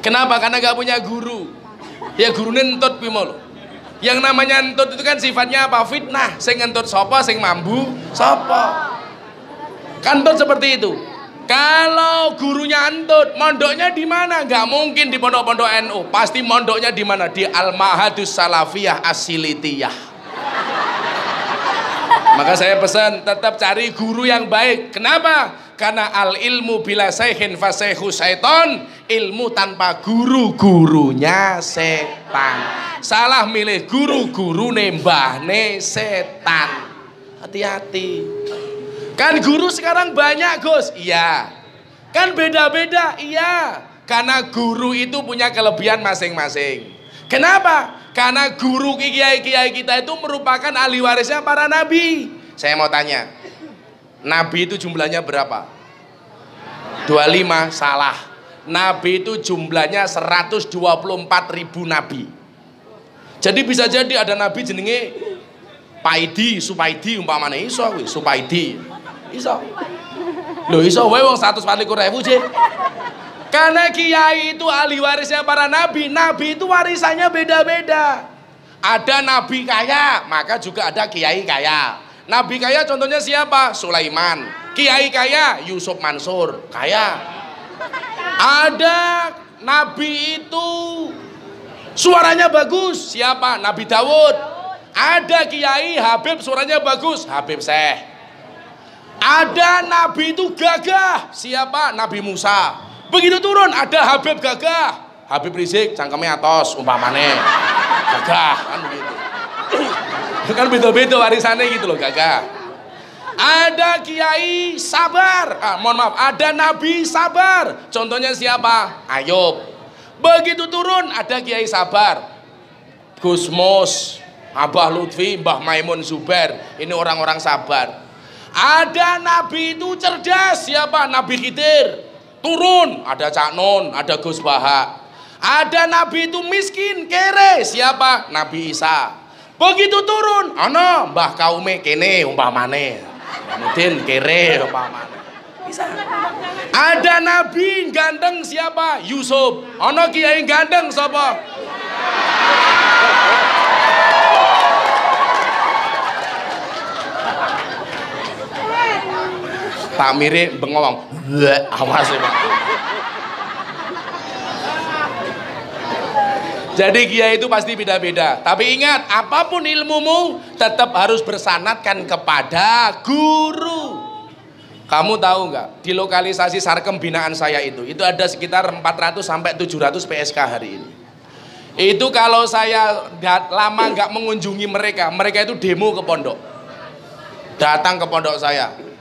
Kenapa? Karena gak punya guru. Ya guru nentut pimol. Yang namanya entut itu kan sifatnya apa? Fitnah. Sing entut sopo, sing mambu sopo. Kantut seperti itu. Kalau gurunya entut, mondoknya di mana? Gak mungkin di pondok-pondok NU. Pasti mondoknya di mana? Di Al-Mahadus Salafiyah Asilitiyah. Maka saya pesan tetap cari guru yang baik. Kenapa? Karena al ilmu bila sayhin fasehu syaiton. Ilmu tanpa guru gurunya setan. Salah milih guru guru nembah ne setan. Hati-hati. Kan guru sekarang banyak Gus. Iya. Kan beda-beda. Iya. Karena guru itu punya kelebihan masing-masing. Kenapa? Karena guru kiai-kiai kita itu merupakan ahli warisnya para nabi. Saya mau tanya, nabi itu jumlahnya berapa? 25, salah. Nabi itu jumlahnya 124 ribu nabi. Jadi bisa jadi ada nabi jenenge Paidi, Supaidi umpamane iso kuwi, Supaidi. Iso. Lho iso wae wong 124 ribu sih. Karena kiai itu ahli warisnya para nabi. Nabi itu warisannya beda-beda. Ada nabi kaya, maka juga ada kiai kaya. Nabi kaya contohnya siapa? Sulaiman. Kiai kaya, Yusuf Mansur. Kaya. Ada nabi itu suaranya bagus. Siapa? Nabi Dawud. Ada kiai Habib suaranya bagus. Habib Syekh. Ada nabi itu gagah. Siapa? Nabi Musa. Begitu turun ada Habib gagah. Habib Rizik cangkemnya atos umpamane. Gagah kan begitu. kan beda-beda warisannya gitu loh gagah. Ada kiai sabar. Ah, mohon maaf, ada nabi sabar. Contohnya siapa? Ayub. Begitu turun ada kiai sabar. Gusmus, Abah Lutfi, Mbah Maimun Zubair. Ini orang-orang sabar. Ada nabi itu cerdas. Siapa? Nabi Khidir turun ada Cak Non, ada Gus Baha. Ada nabi itu miskin, kere. Siapa? Nabi Isa. Begitu turun, ana Mbah Kaume kene umpamane. Mudin kere umpamane. Bisa. Ada nabi ganteng siapa? Yusuf. Ana kiai ganteng siapa? Tak mirip bengong awas ya pak Jadi kiai itu pasti beda-beda. Tapi ingat, apa pun ilmumu tetap harus bersanatkan kepada guru. Kamu tahu nggak di lokalisasi sarkem binaan saya itu, itu ada sekitar 400 sampai 700 PSK hari ini. Itu kalau saya lama nggak mengunjungi mereka, mereka itu demo ke pondok. Datang ke pondok saya.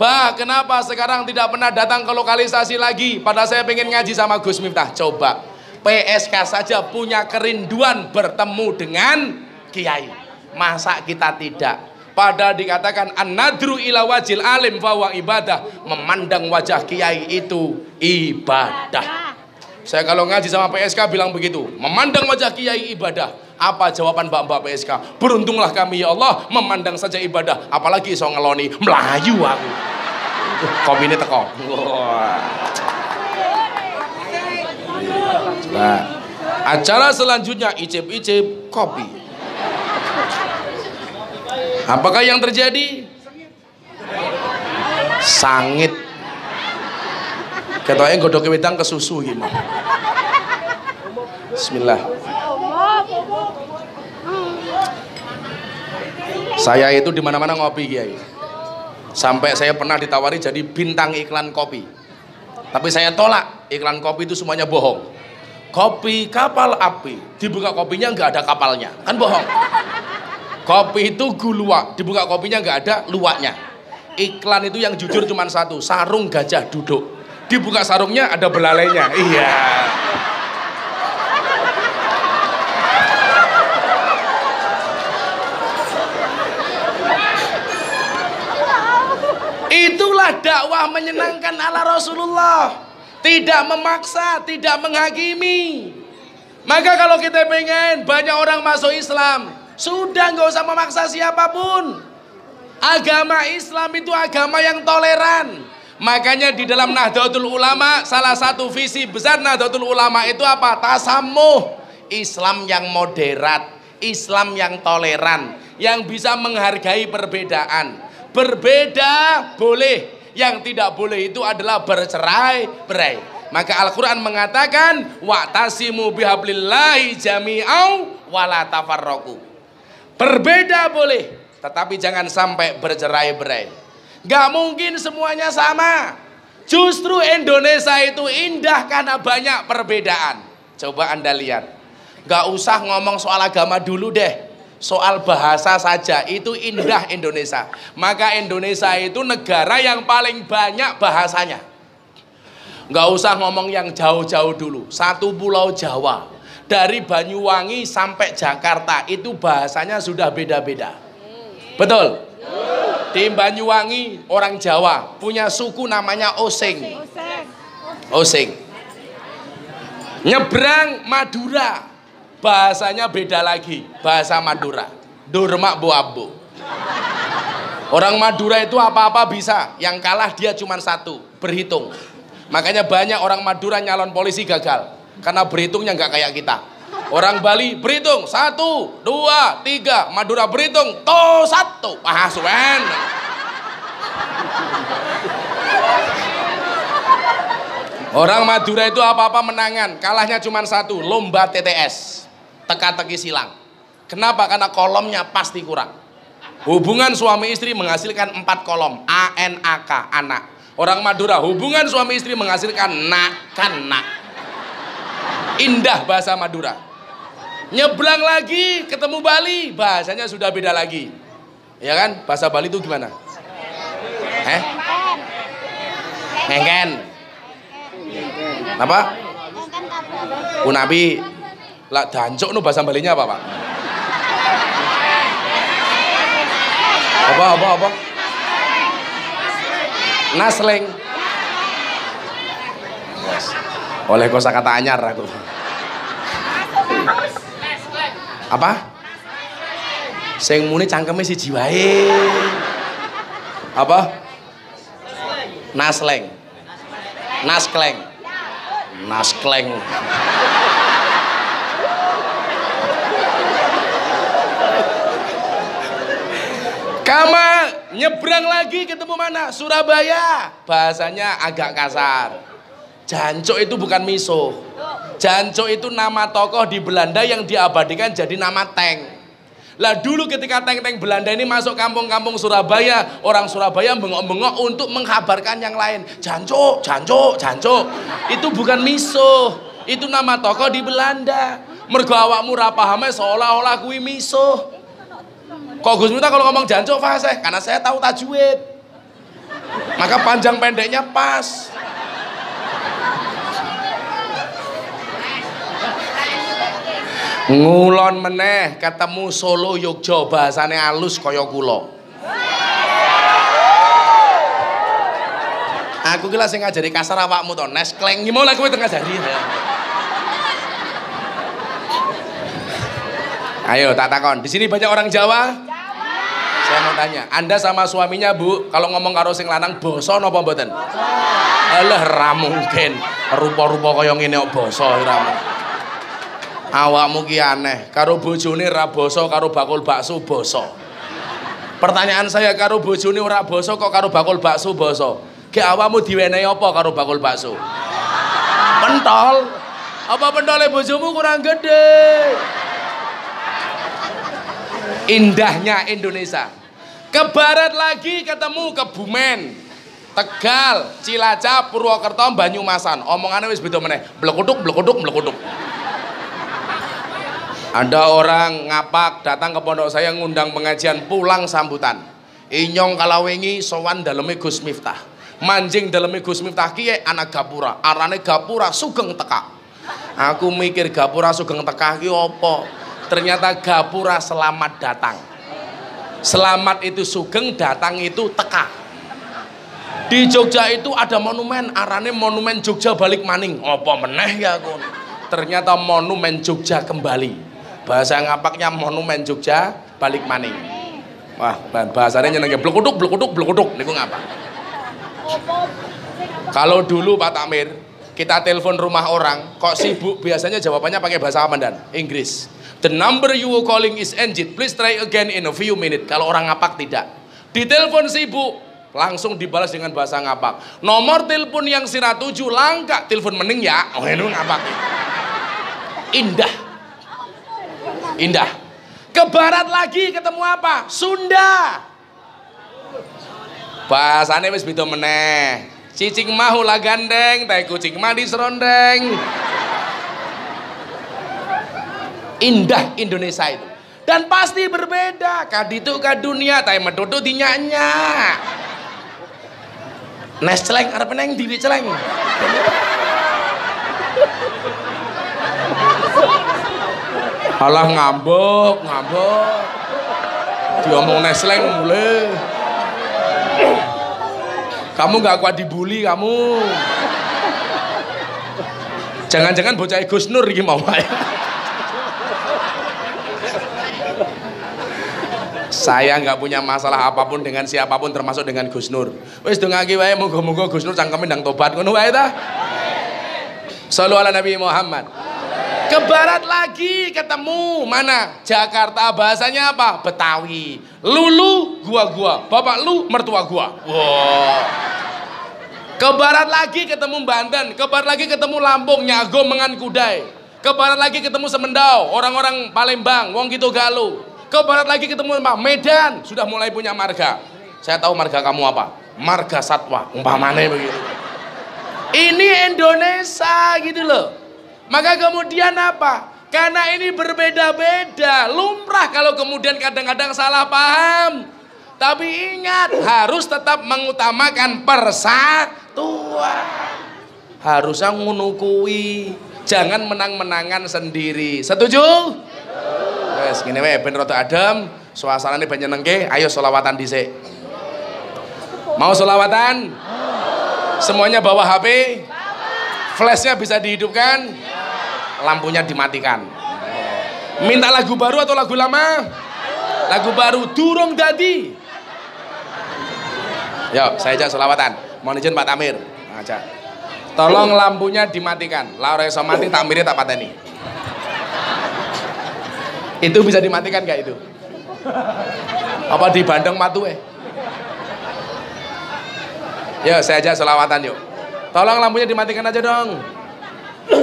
Bah, kenapa sekarang tidak pernah datang ke lokalisasi lagi? Padahal saya pengen ngaji sama Gus Miftah. Coba, PSK saja punya kerinduan bertemu dengan kiai. Masa kita tidak? Padahal dikatakan an-nadru ila wajil alim bahwa ibadah. Memandang wajah kiai itu ibadah. Saya kalau ngaji sama PSK bilang begitu. Memandang wajah kiai ibadah. Apa jawaban mbak-mbak PSK? Beruntunglah kami ya Allah memandang saja ibadah. Apalagi so ngeloni. Melayu aku. Kopi ini teko. Nah, acara selanjutnya icip-icip kopi. Apakah yang terjadi? Sangit. Ketoknya godok wedang ke susu gimana? Bismillah. Saya itu di mana-mana ngopi kiai. Sampai saya pernah ditawari jadi bintang iklan kopi. Tapi saya tolak, iklan kopi itu semuanya bohong. Kopi kapal api dibuka kopinya nggak ada kapalnya. Kan bohong. Kopi itu gulua dibuka kopinya nggak ada luaknya. Iklan itu yang jujur cuma satu sarung gajah duduk. Dibuka sarungnya ada belalainya. Iya dakwah menyenangkan ala Rasulullah tidak memaksa, tidak menghakimi. Maka kalau kita pengen banyak orang masuk Islam, sudah nggak usah memaksa siapa pun. Agama Islam itu agama yang toleran. Makanya di dalam Nahdlatul Ulama salah satu visi besar Nahdlatul Ulama itu apa? Tasamuh. Islam yang moderat, Islam yang toleran, yang bisa menghargai perbedaan. Berbeda boleh, yang tidak boleh itu adalah bercerai-berai. Maka Al-Quran mengatakan Wa'tasimu bihablillahi jami'au wala tafarroku Berbeda boleh Tetapi jangan sampai bercerai-berai Gak mungkin semuanya sama. Justru Indonesia itu indah karena banyak perbedaan. Coba anda lihat. Gak usah ngomong soal agama dulu deh soal bahasa saja itu indah Indonesia. Maka Indonesia itu negara yang paling banyak bahasanya. Nggak usah ngomong yang jauh-jauh dulu. Satu pulau Jawa. Dari Banyuwangi sampai Jakarta itu bahasanya sudah beda-beda. Betul? Di Banyuwangi orang Jawa punya suku namanya Osing. Osing. Nyebrang Madura bahasanya beda lagi. Bahasa Madura. Durma Buabu orang Madura itu apa-apa bisa. Yang kalah dia cuma satu. Berhitung. Makanya banyak orang Madura nyalon polisi gagal. Karena berhitungnya nggak kayak kita. Orang Bali berhitung. Satu dua tiga. Madura berhitung. To satu. Ah suen Orang Madura itu apa-apa menangan, kalahnya cuma satu, lomba TTS teka-teki silang. Kenapa? Karena kolomnya pasti kurang. Hubungan suami istri menghasilkan empat kolom. A N A K anak. Orang Madura hubungan suami istri menghasilkan nak kan nak. Indah bahasa Madura. Nyebrang lagi ketemu Bali bahasanya sudah beda lagi. Ya kan? Bahasa Bali itu gimana? Eh? Ngengken. Apa? Unabi lah dancuk nu bahasa Balinya apa, Pak? Apa apa apa? Nasleng. Yes. Oleh kosa kata anyar aku. Apa? Sing muni cangkeme si jiwae. Apa? Nasleng. Naskleng. Naskleng. Kama nyebrang lagi ketemu mana? Surabaya. Bahasanya agak kasar. Jancok itu bukan miso. Janco itu nama tokoh di Belanda yang diabadikan jadi nama tank. Lah dulu ketika tank-tank Belanda ini masuk kampung-kampung Surabaya, orang Surabaya bengok-bengok untuk mengkabarkan yang lain. Janco, Janco, Janco. Itu bukan miso, itu nama tokoh di Belanda. Mergo awakmu ra pahame seolah-olah kuwi miso. Kok Gus Miftah kalau ngomong Janco fasih? Karena saya tahu tajwid. Maka panjang pendeknya pas. Ngulon meneh ketemu Solo Yogyo bahasane alus kaya kula. Aku ki sing ngajari kasar awakmu to, nes kleng mau lah kowe tengah ngajari. Ayo tak takon, di sini banyak orang Jawa? Saya mau tanya, Anda sama suaminya Bu, kalau ngomong karo sing lanang boso napa mboten? Alah ra mungkin. Rupa-rupa kaya ngene kok boso ra awakmu ki aneh. Karo bojone ra basa karo bakul bakso basa pertanyaan saya karo bojone ora basa kok karo bakul bakso basa ke awakmu diwenehi apa karo bakul bakso? Pentol. Apa pentolnya bojomu kurang gede? Indahnya Indonesia ke barat lagi ketemu ke Bumen Tegal, Cilacap, Purwokerto, Banyumasan. Omongannya wis beda meneh. Blekuduk, blekuduk, blekuduk. Ada orang ngapak datang ke pondok saya ngundang pengajian pulang sambutan. Inyong kalawengi sowan daleme Gus Miftah. Manjing daleme Gus Miftah kiye anak gapura. Arane gapura sugeng teka. Aku mikir gapura sugeng teka ki opo. Ternyata gapura selamat datang. Selamat itu sugeng, datang itu teka. Di Jogja itu ada monumen, arane monumen Jogja balik maning. Apa meneh ya kon? Ternyata monumen Jogja kembali bahasa ngapaknya monumen Jogja balik maning wah bahasanya nyenengnya blekuduk blekuduk blekuduk niku ngapa kalau dulu Pak Tamir kita telepon rumah orang kok sibuk biasanya jawabannya pakai bahasa apa dan Inggris the number you are calling is engine please try again in a few minutes kalau orang ngapak tidak di telepon sibuk langsung dibalas dengan bahasa ngapak nomor telepon yang tujuh langka telepon mening ya oh ini ngapak indah Indah. Ke barat lagi ketemu apa? Sunda. Bahasane wis beda meneh. Cicing mah ulah gandeng, teh kucing mah serondeng. Indah Indonesia itu. Dan pasti berbeda. Kaditu ka dunia, teh medudu dinyanya. Nes celeng, arep neng diri celeng. Alah ngambek, ngambek. Diomong nesleng mulai. Kamu gak kuat dibully kamu. Jangan-jangan bocah Gus Nur iki mau Saya nggak punya masalah apa pun dengan siapa pun termasuk dengan Gus Nur. Wis dongake wae muga-muga Gus Nur cangkeme ndang tobat ngono wae ta. Sallu ala Nabi Muhammad. Ke barat lagi ketemu mana? Jakarta bahasanya apa? Betawi. Lulu gua-gua. Bapak lu mertua gua. Wow. Ke barat lagi ketemu Banten, ke barat lagi ketemu Lampung, Nyago Mengan Kudai. Ke barat lagi ketemu Semendau, orang-orang Palembang, Wong Kito Galuh. Ke barat lagi ketemu apa? Medan, sudah mulai punya marga. Saya tahu marga kamu apa? Marga Satwa, umpamanya begitu. Ini Indonesia gitu loh. Maka kemudian apa? Karena ini berbeda-beda. Lumrah kalau kemudian kadang-kadang salah paham. Tapi ingat, harus tetap mengutamakan persatuan. Harusnya ngunukui. Jangan menang-menangan sendiri. Setuju? Wes, gini wae ben rada adem, suasanane banyak nengke, ayo solawatan dhisik. Mau solawatan? Semuanya bawa HP? Flashnya bisa dihidupkan? lampunya dimatikan minta lagu baru atau lagu lama lagu baru durung dadi yuk saya ajak selawatan mohon izin Pak Tamir ajak tolong lampunya dimatikan Laura iso mati Tamirnya tak pateni itu bisa dimatikan gak itu apa di Bandung matu eh yuk saya ajak selawatan yuk tolong lampunya dimatikan aja dong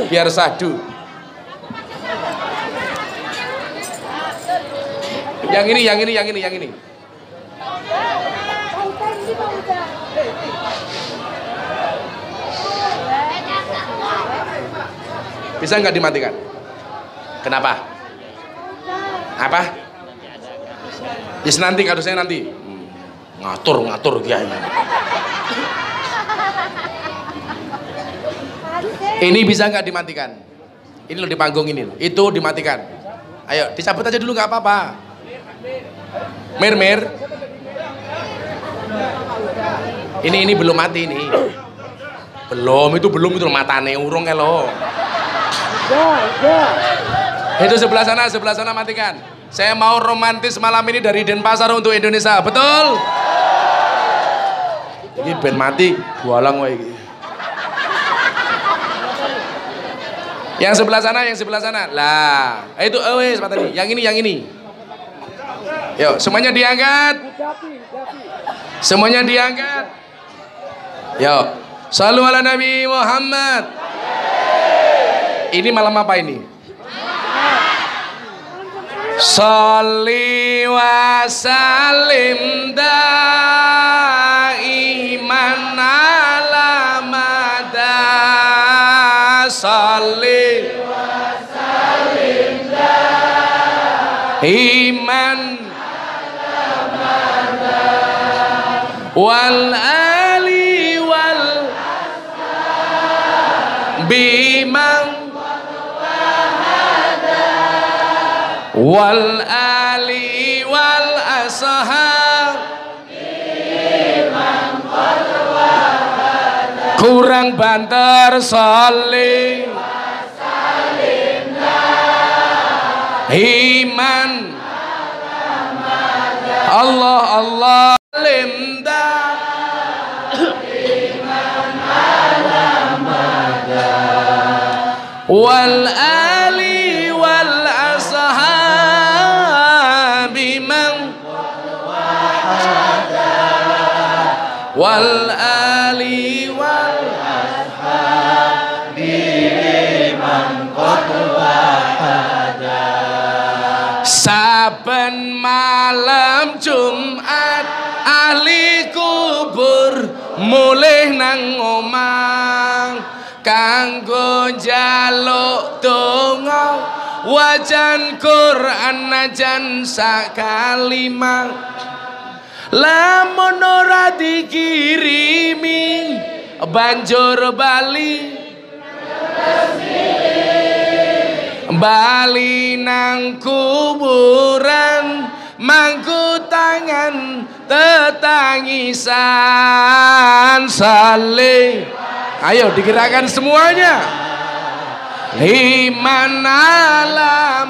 biar sadu. Yang ini, yang ini, yang ini, yang ini. Bisa nggak dimatikan? Kenapa? Apa? Yes nanti kadusnya nanti. Hmm, ngatur ngatur kiai. Ini bisa nggak dimatikan? Ini loh di panggung ini. Itu dimatikan. Ayo dicabut aja dulu nggak apa-apa. Mir mir. Ini ini belum mati ini. Belum itu belum itu matane urung lo. Itu sebelah sana, sebelah sana matikan. Saya mau romantis malam ini dari Denpasar untuk Indonesia. Betul? Ini ben mati, bualang wae. Yang sebelah sana, yang sebelah sana. Lah, itu oh wes tadi. Yang ini, yang ini. Yuk, semuanya diangkat. Semuanya diangkat. Yuk. Salam ala Nabi Muhammad. Ini malam apa ini? Salli wa salim daiman ala mada. Salli wa salim daiman wal wal ali wal ashab kurang banter saling. Iman. Allah Allah limda. Wal wal ali wal Saben malam Jumat ahli kubur mulih nang kanggo njaluk donga wajan Quran najan sakalimah lamun ora dikirimi banjur bali. Bali nang kuburan mangku tangan tetangisan saling ayo dikirakan semuanya. Iman alamada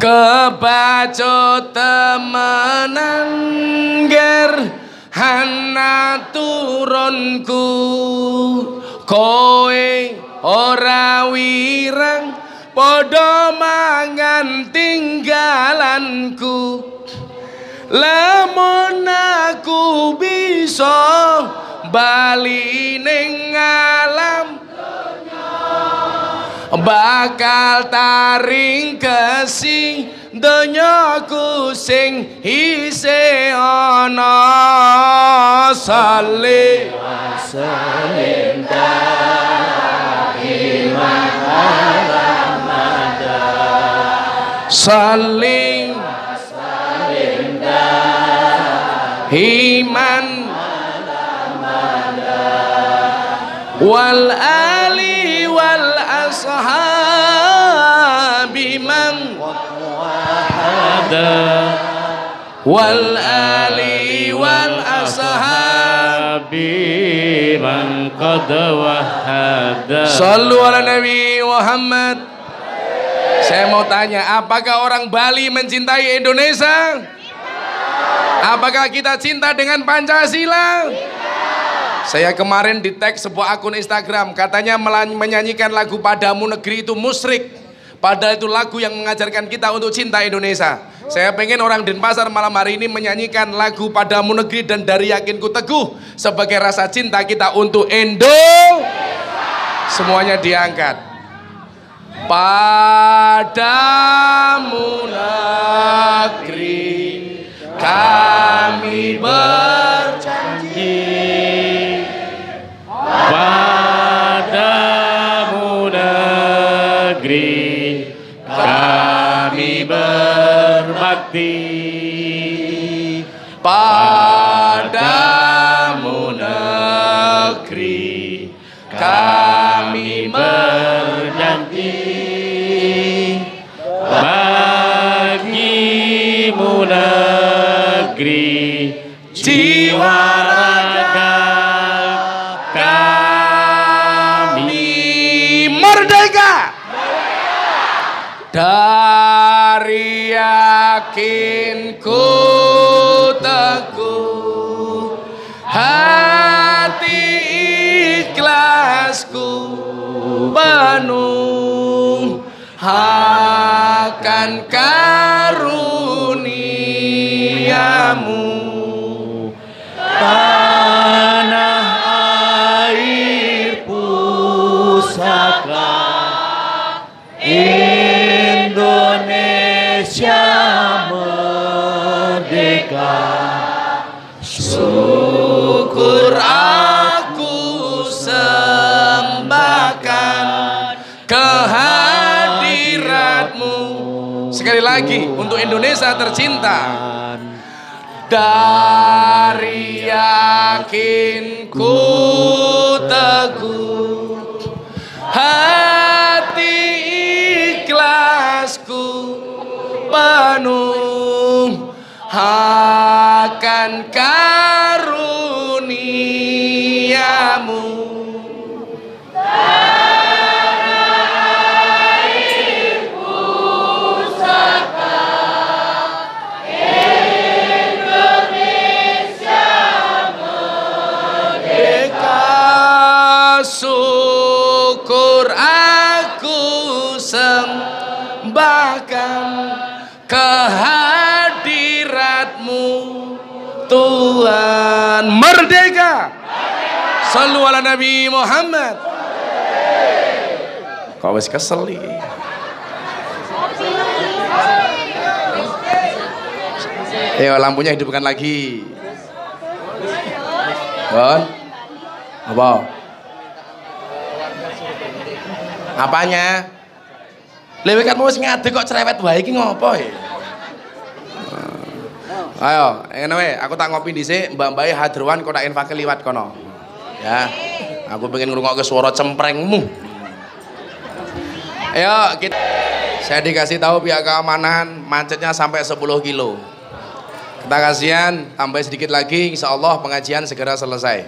kebaco temenan ger. Hana turunku. Kowe ora wirang Podo mangan tinggalanku. Lamun aku bisa bali ning alam bakal taring kesi donyaku sing hise ana salih saling iman wal wal ali wal ashabi man qad wahada. Sallu ala nabi Muhammad. Saya mau tanya apakah orang Bali mencintai Indonesia? Apakah kita cinta dengan Pancasila? Saya kemarin di tag sebuah akun Instagram katanya menyanyikan lagu padamu negeri itu musrik padahal itu lagu yang mengajarkan kita untuk cinta Indonesia. Saya pengen orang Denpasar malam hari ini menyanyikan lagu Padamu Negeri dan dari yakinku teguh sebagai rasa cinta kita untuk Indo. Semuanya diangkat. Padamu negeri kami berjanji Padamu berbakti Padamu yakinku teguh hati ikhlasku penuh. Akan karuniamu tanah air pusaka Indonesia syukur aku sembahkan kehadiratmu sekali lagi untuk Indonesia tercinta. Dari yakinku teguh Sallu ala Nabi Muhammad Kau wis kesel iki. Ayo lampunya hidupkan lagi Bon Apa? Apanya? Kan mau ngadeg kok cerewet wae iki ngopo ya? Ayo, ngene wae, aku tak ngopi dhisik, Mbak Mbak Hadrowan kok tak infake liwat kono. Ya. Aku pengen ngrungokke suara cemprengmu. Ayo, kita saya dikasih tahu pihak keamanan macetnya sampai 10 kilo. Kita kasihan, tambah sedikit lagi, insya Allah pengajian segera selesai.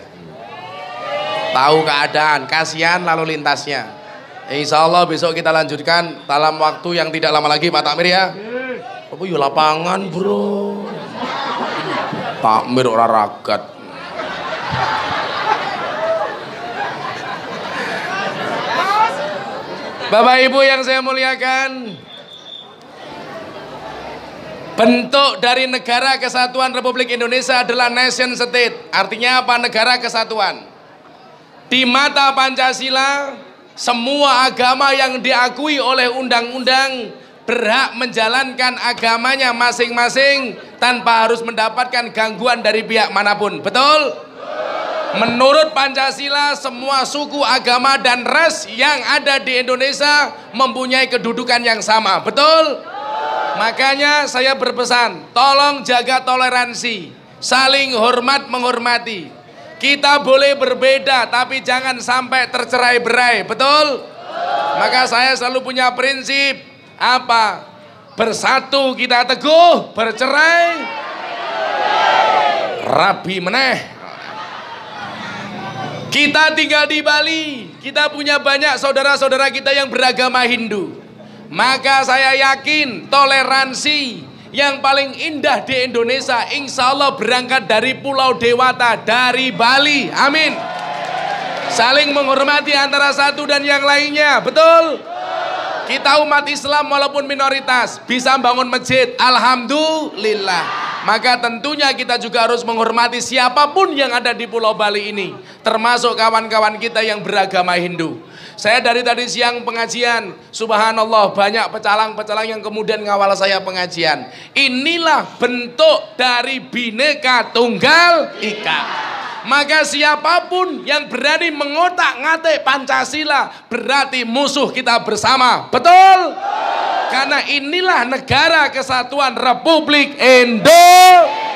Tahu keadaan, kasihan lalu lintasnya. Insya Allah besok kita lanjutkan dalam waktu yang tidak lama lagi Pak Takmir ya. Apa ya lapangan bro. Takmir ora ragat. Bapak Ibu yang saya muliakan, bentuk dari negara kesatuan Republik Indonesia adalah nation state. Artinya apa? Negara kesatuan. Di mata Pancasila, semua agama yang diakui oleh undang-undang berhak menjalankan agamanya masing-masing tanpa harus mendapatkan gangguan dari pihak mana pun. Betul? Menurut Pancasila, semua suku, agama, dan ras yang ada di Indonesia mempunyai kedudukan yang sama. Betul? Makanya saya berpesan, tolong jaga toleransi, saling hormat menghormati. Kita boleh berbeda, tapi jangan sampai tercerai berai. Betul? Maka saya selalu punya prinsip apa? Bersatu kita teguh, bercerai rabi meneh. Kita tinggal di Bali, kita punya banyak saudara-saudara kita yang beragama Hindu. Maka saya yakin toleransi yang paling indah di Indonesia insya Allah berangkat dari Pulau Dewata, dari Bali. Amin. Saling menghormati antara satu dan yang lainnya, betul? Kita umat Islam walaupun minoritas bisa bangun masjid, Alhamdulillah. Maka tentunya kita juga harus menghormati siapa pun yang ada di Pulau Bali ini. Termasuk kawan-kawan kita yang beragama Hindu. Saya dari tadi siang pengajian, subhanallah banyak pecalang-pecalang yang kemudian ngawal saya pengajian. Inilah bentuk dari bineka tunggal ika. Maka siapa pun yang berani mengotak ngatik Pancasila berarti musuh kita bersama. Betul? Karena inilah negara kesatuan Republik Indonesia.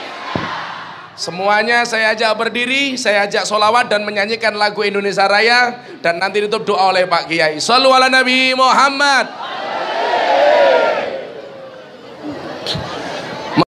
Semuanya saya ajak berdiri, saya ajak solawat dan menyanyikan lagu Indonesia Raya dan nanti ditutup doa oleh Pak Kiai. Sallu ala Nabi Muhammad.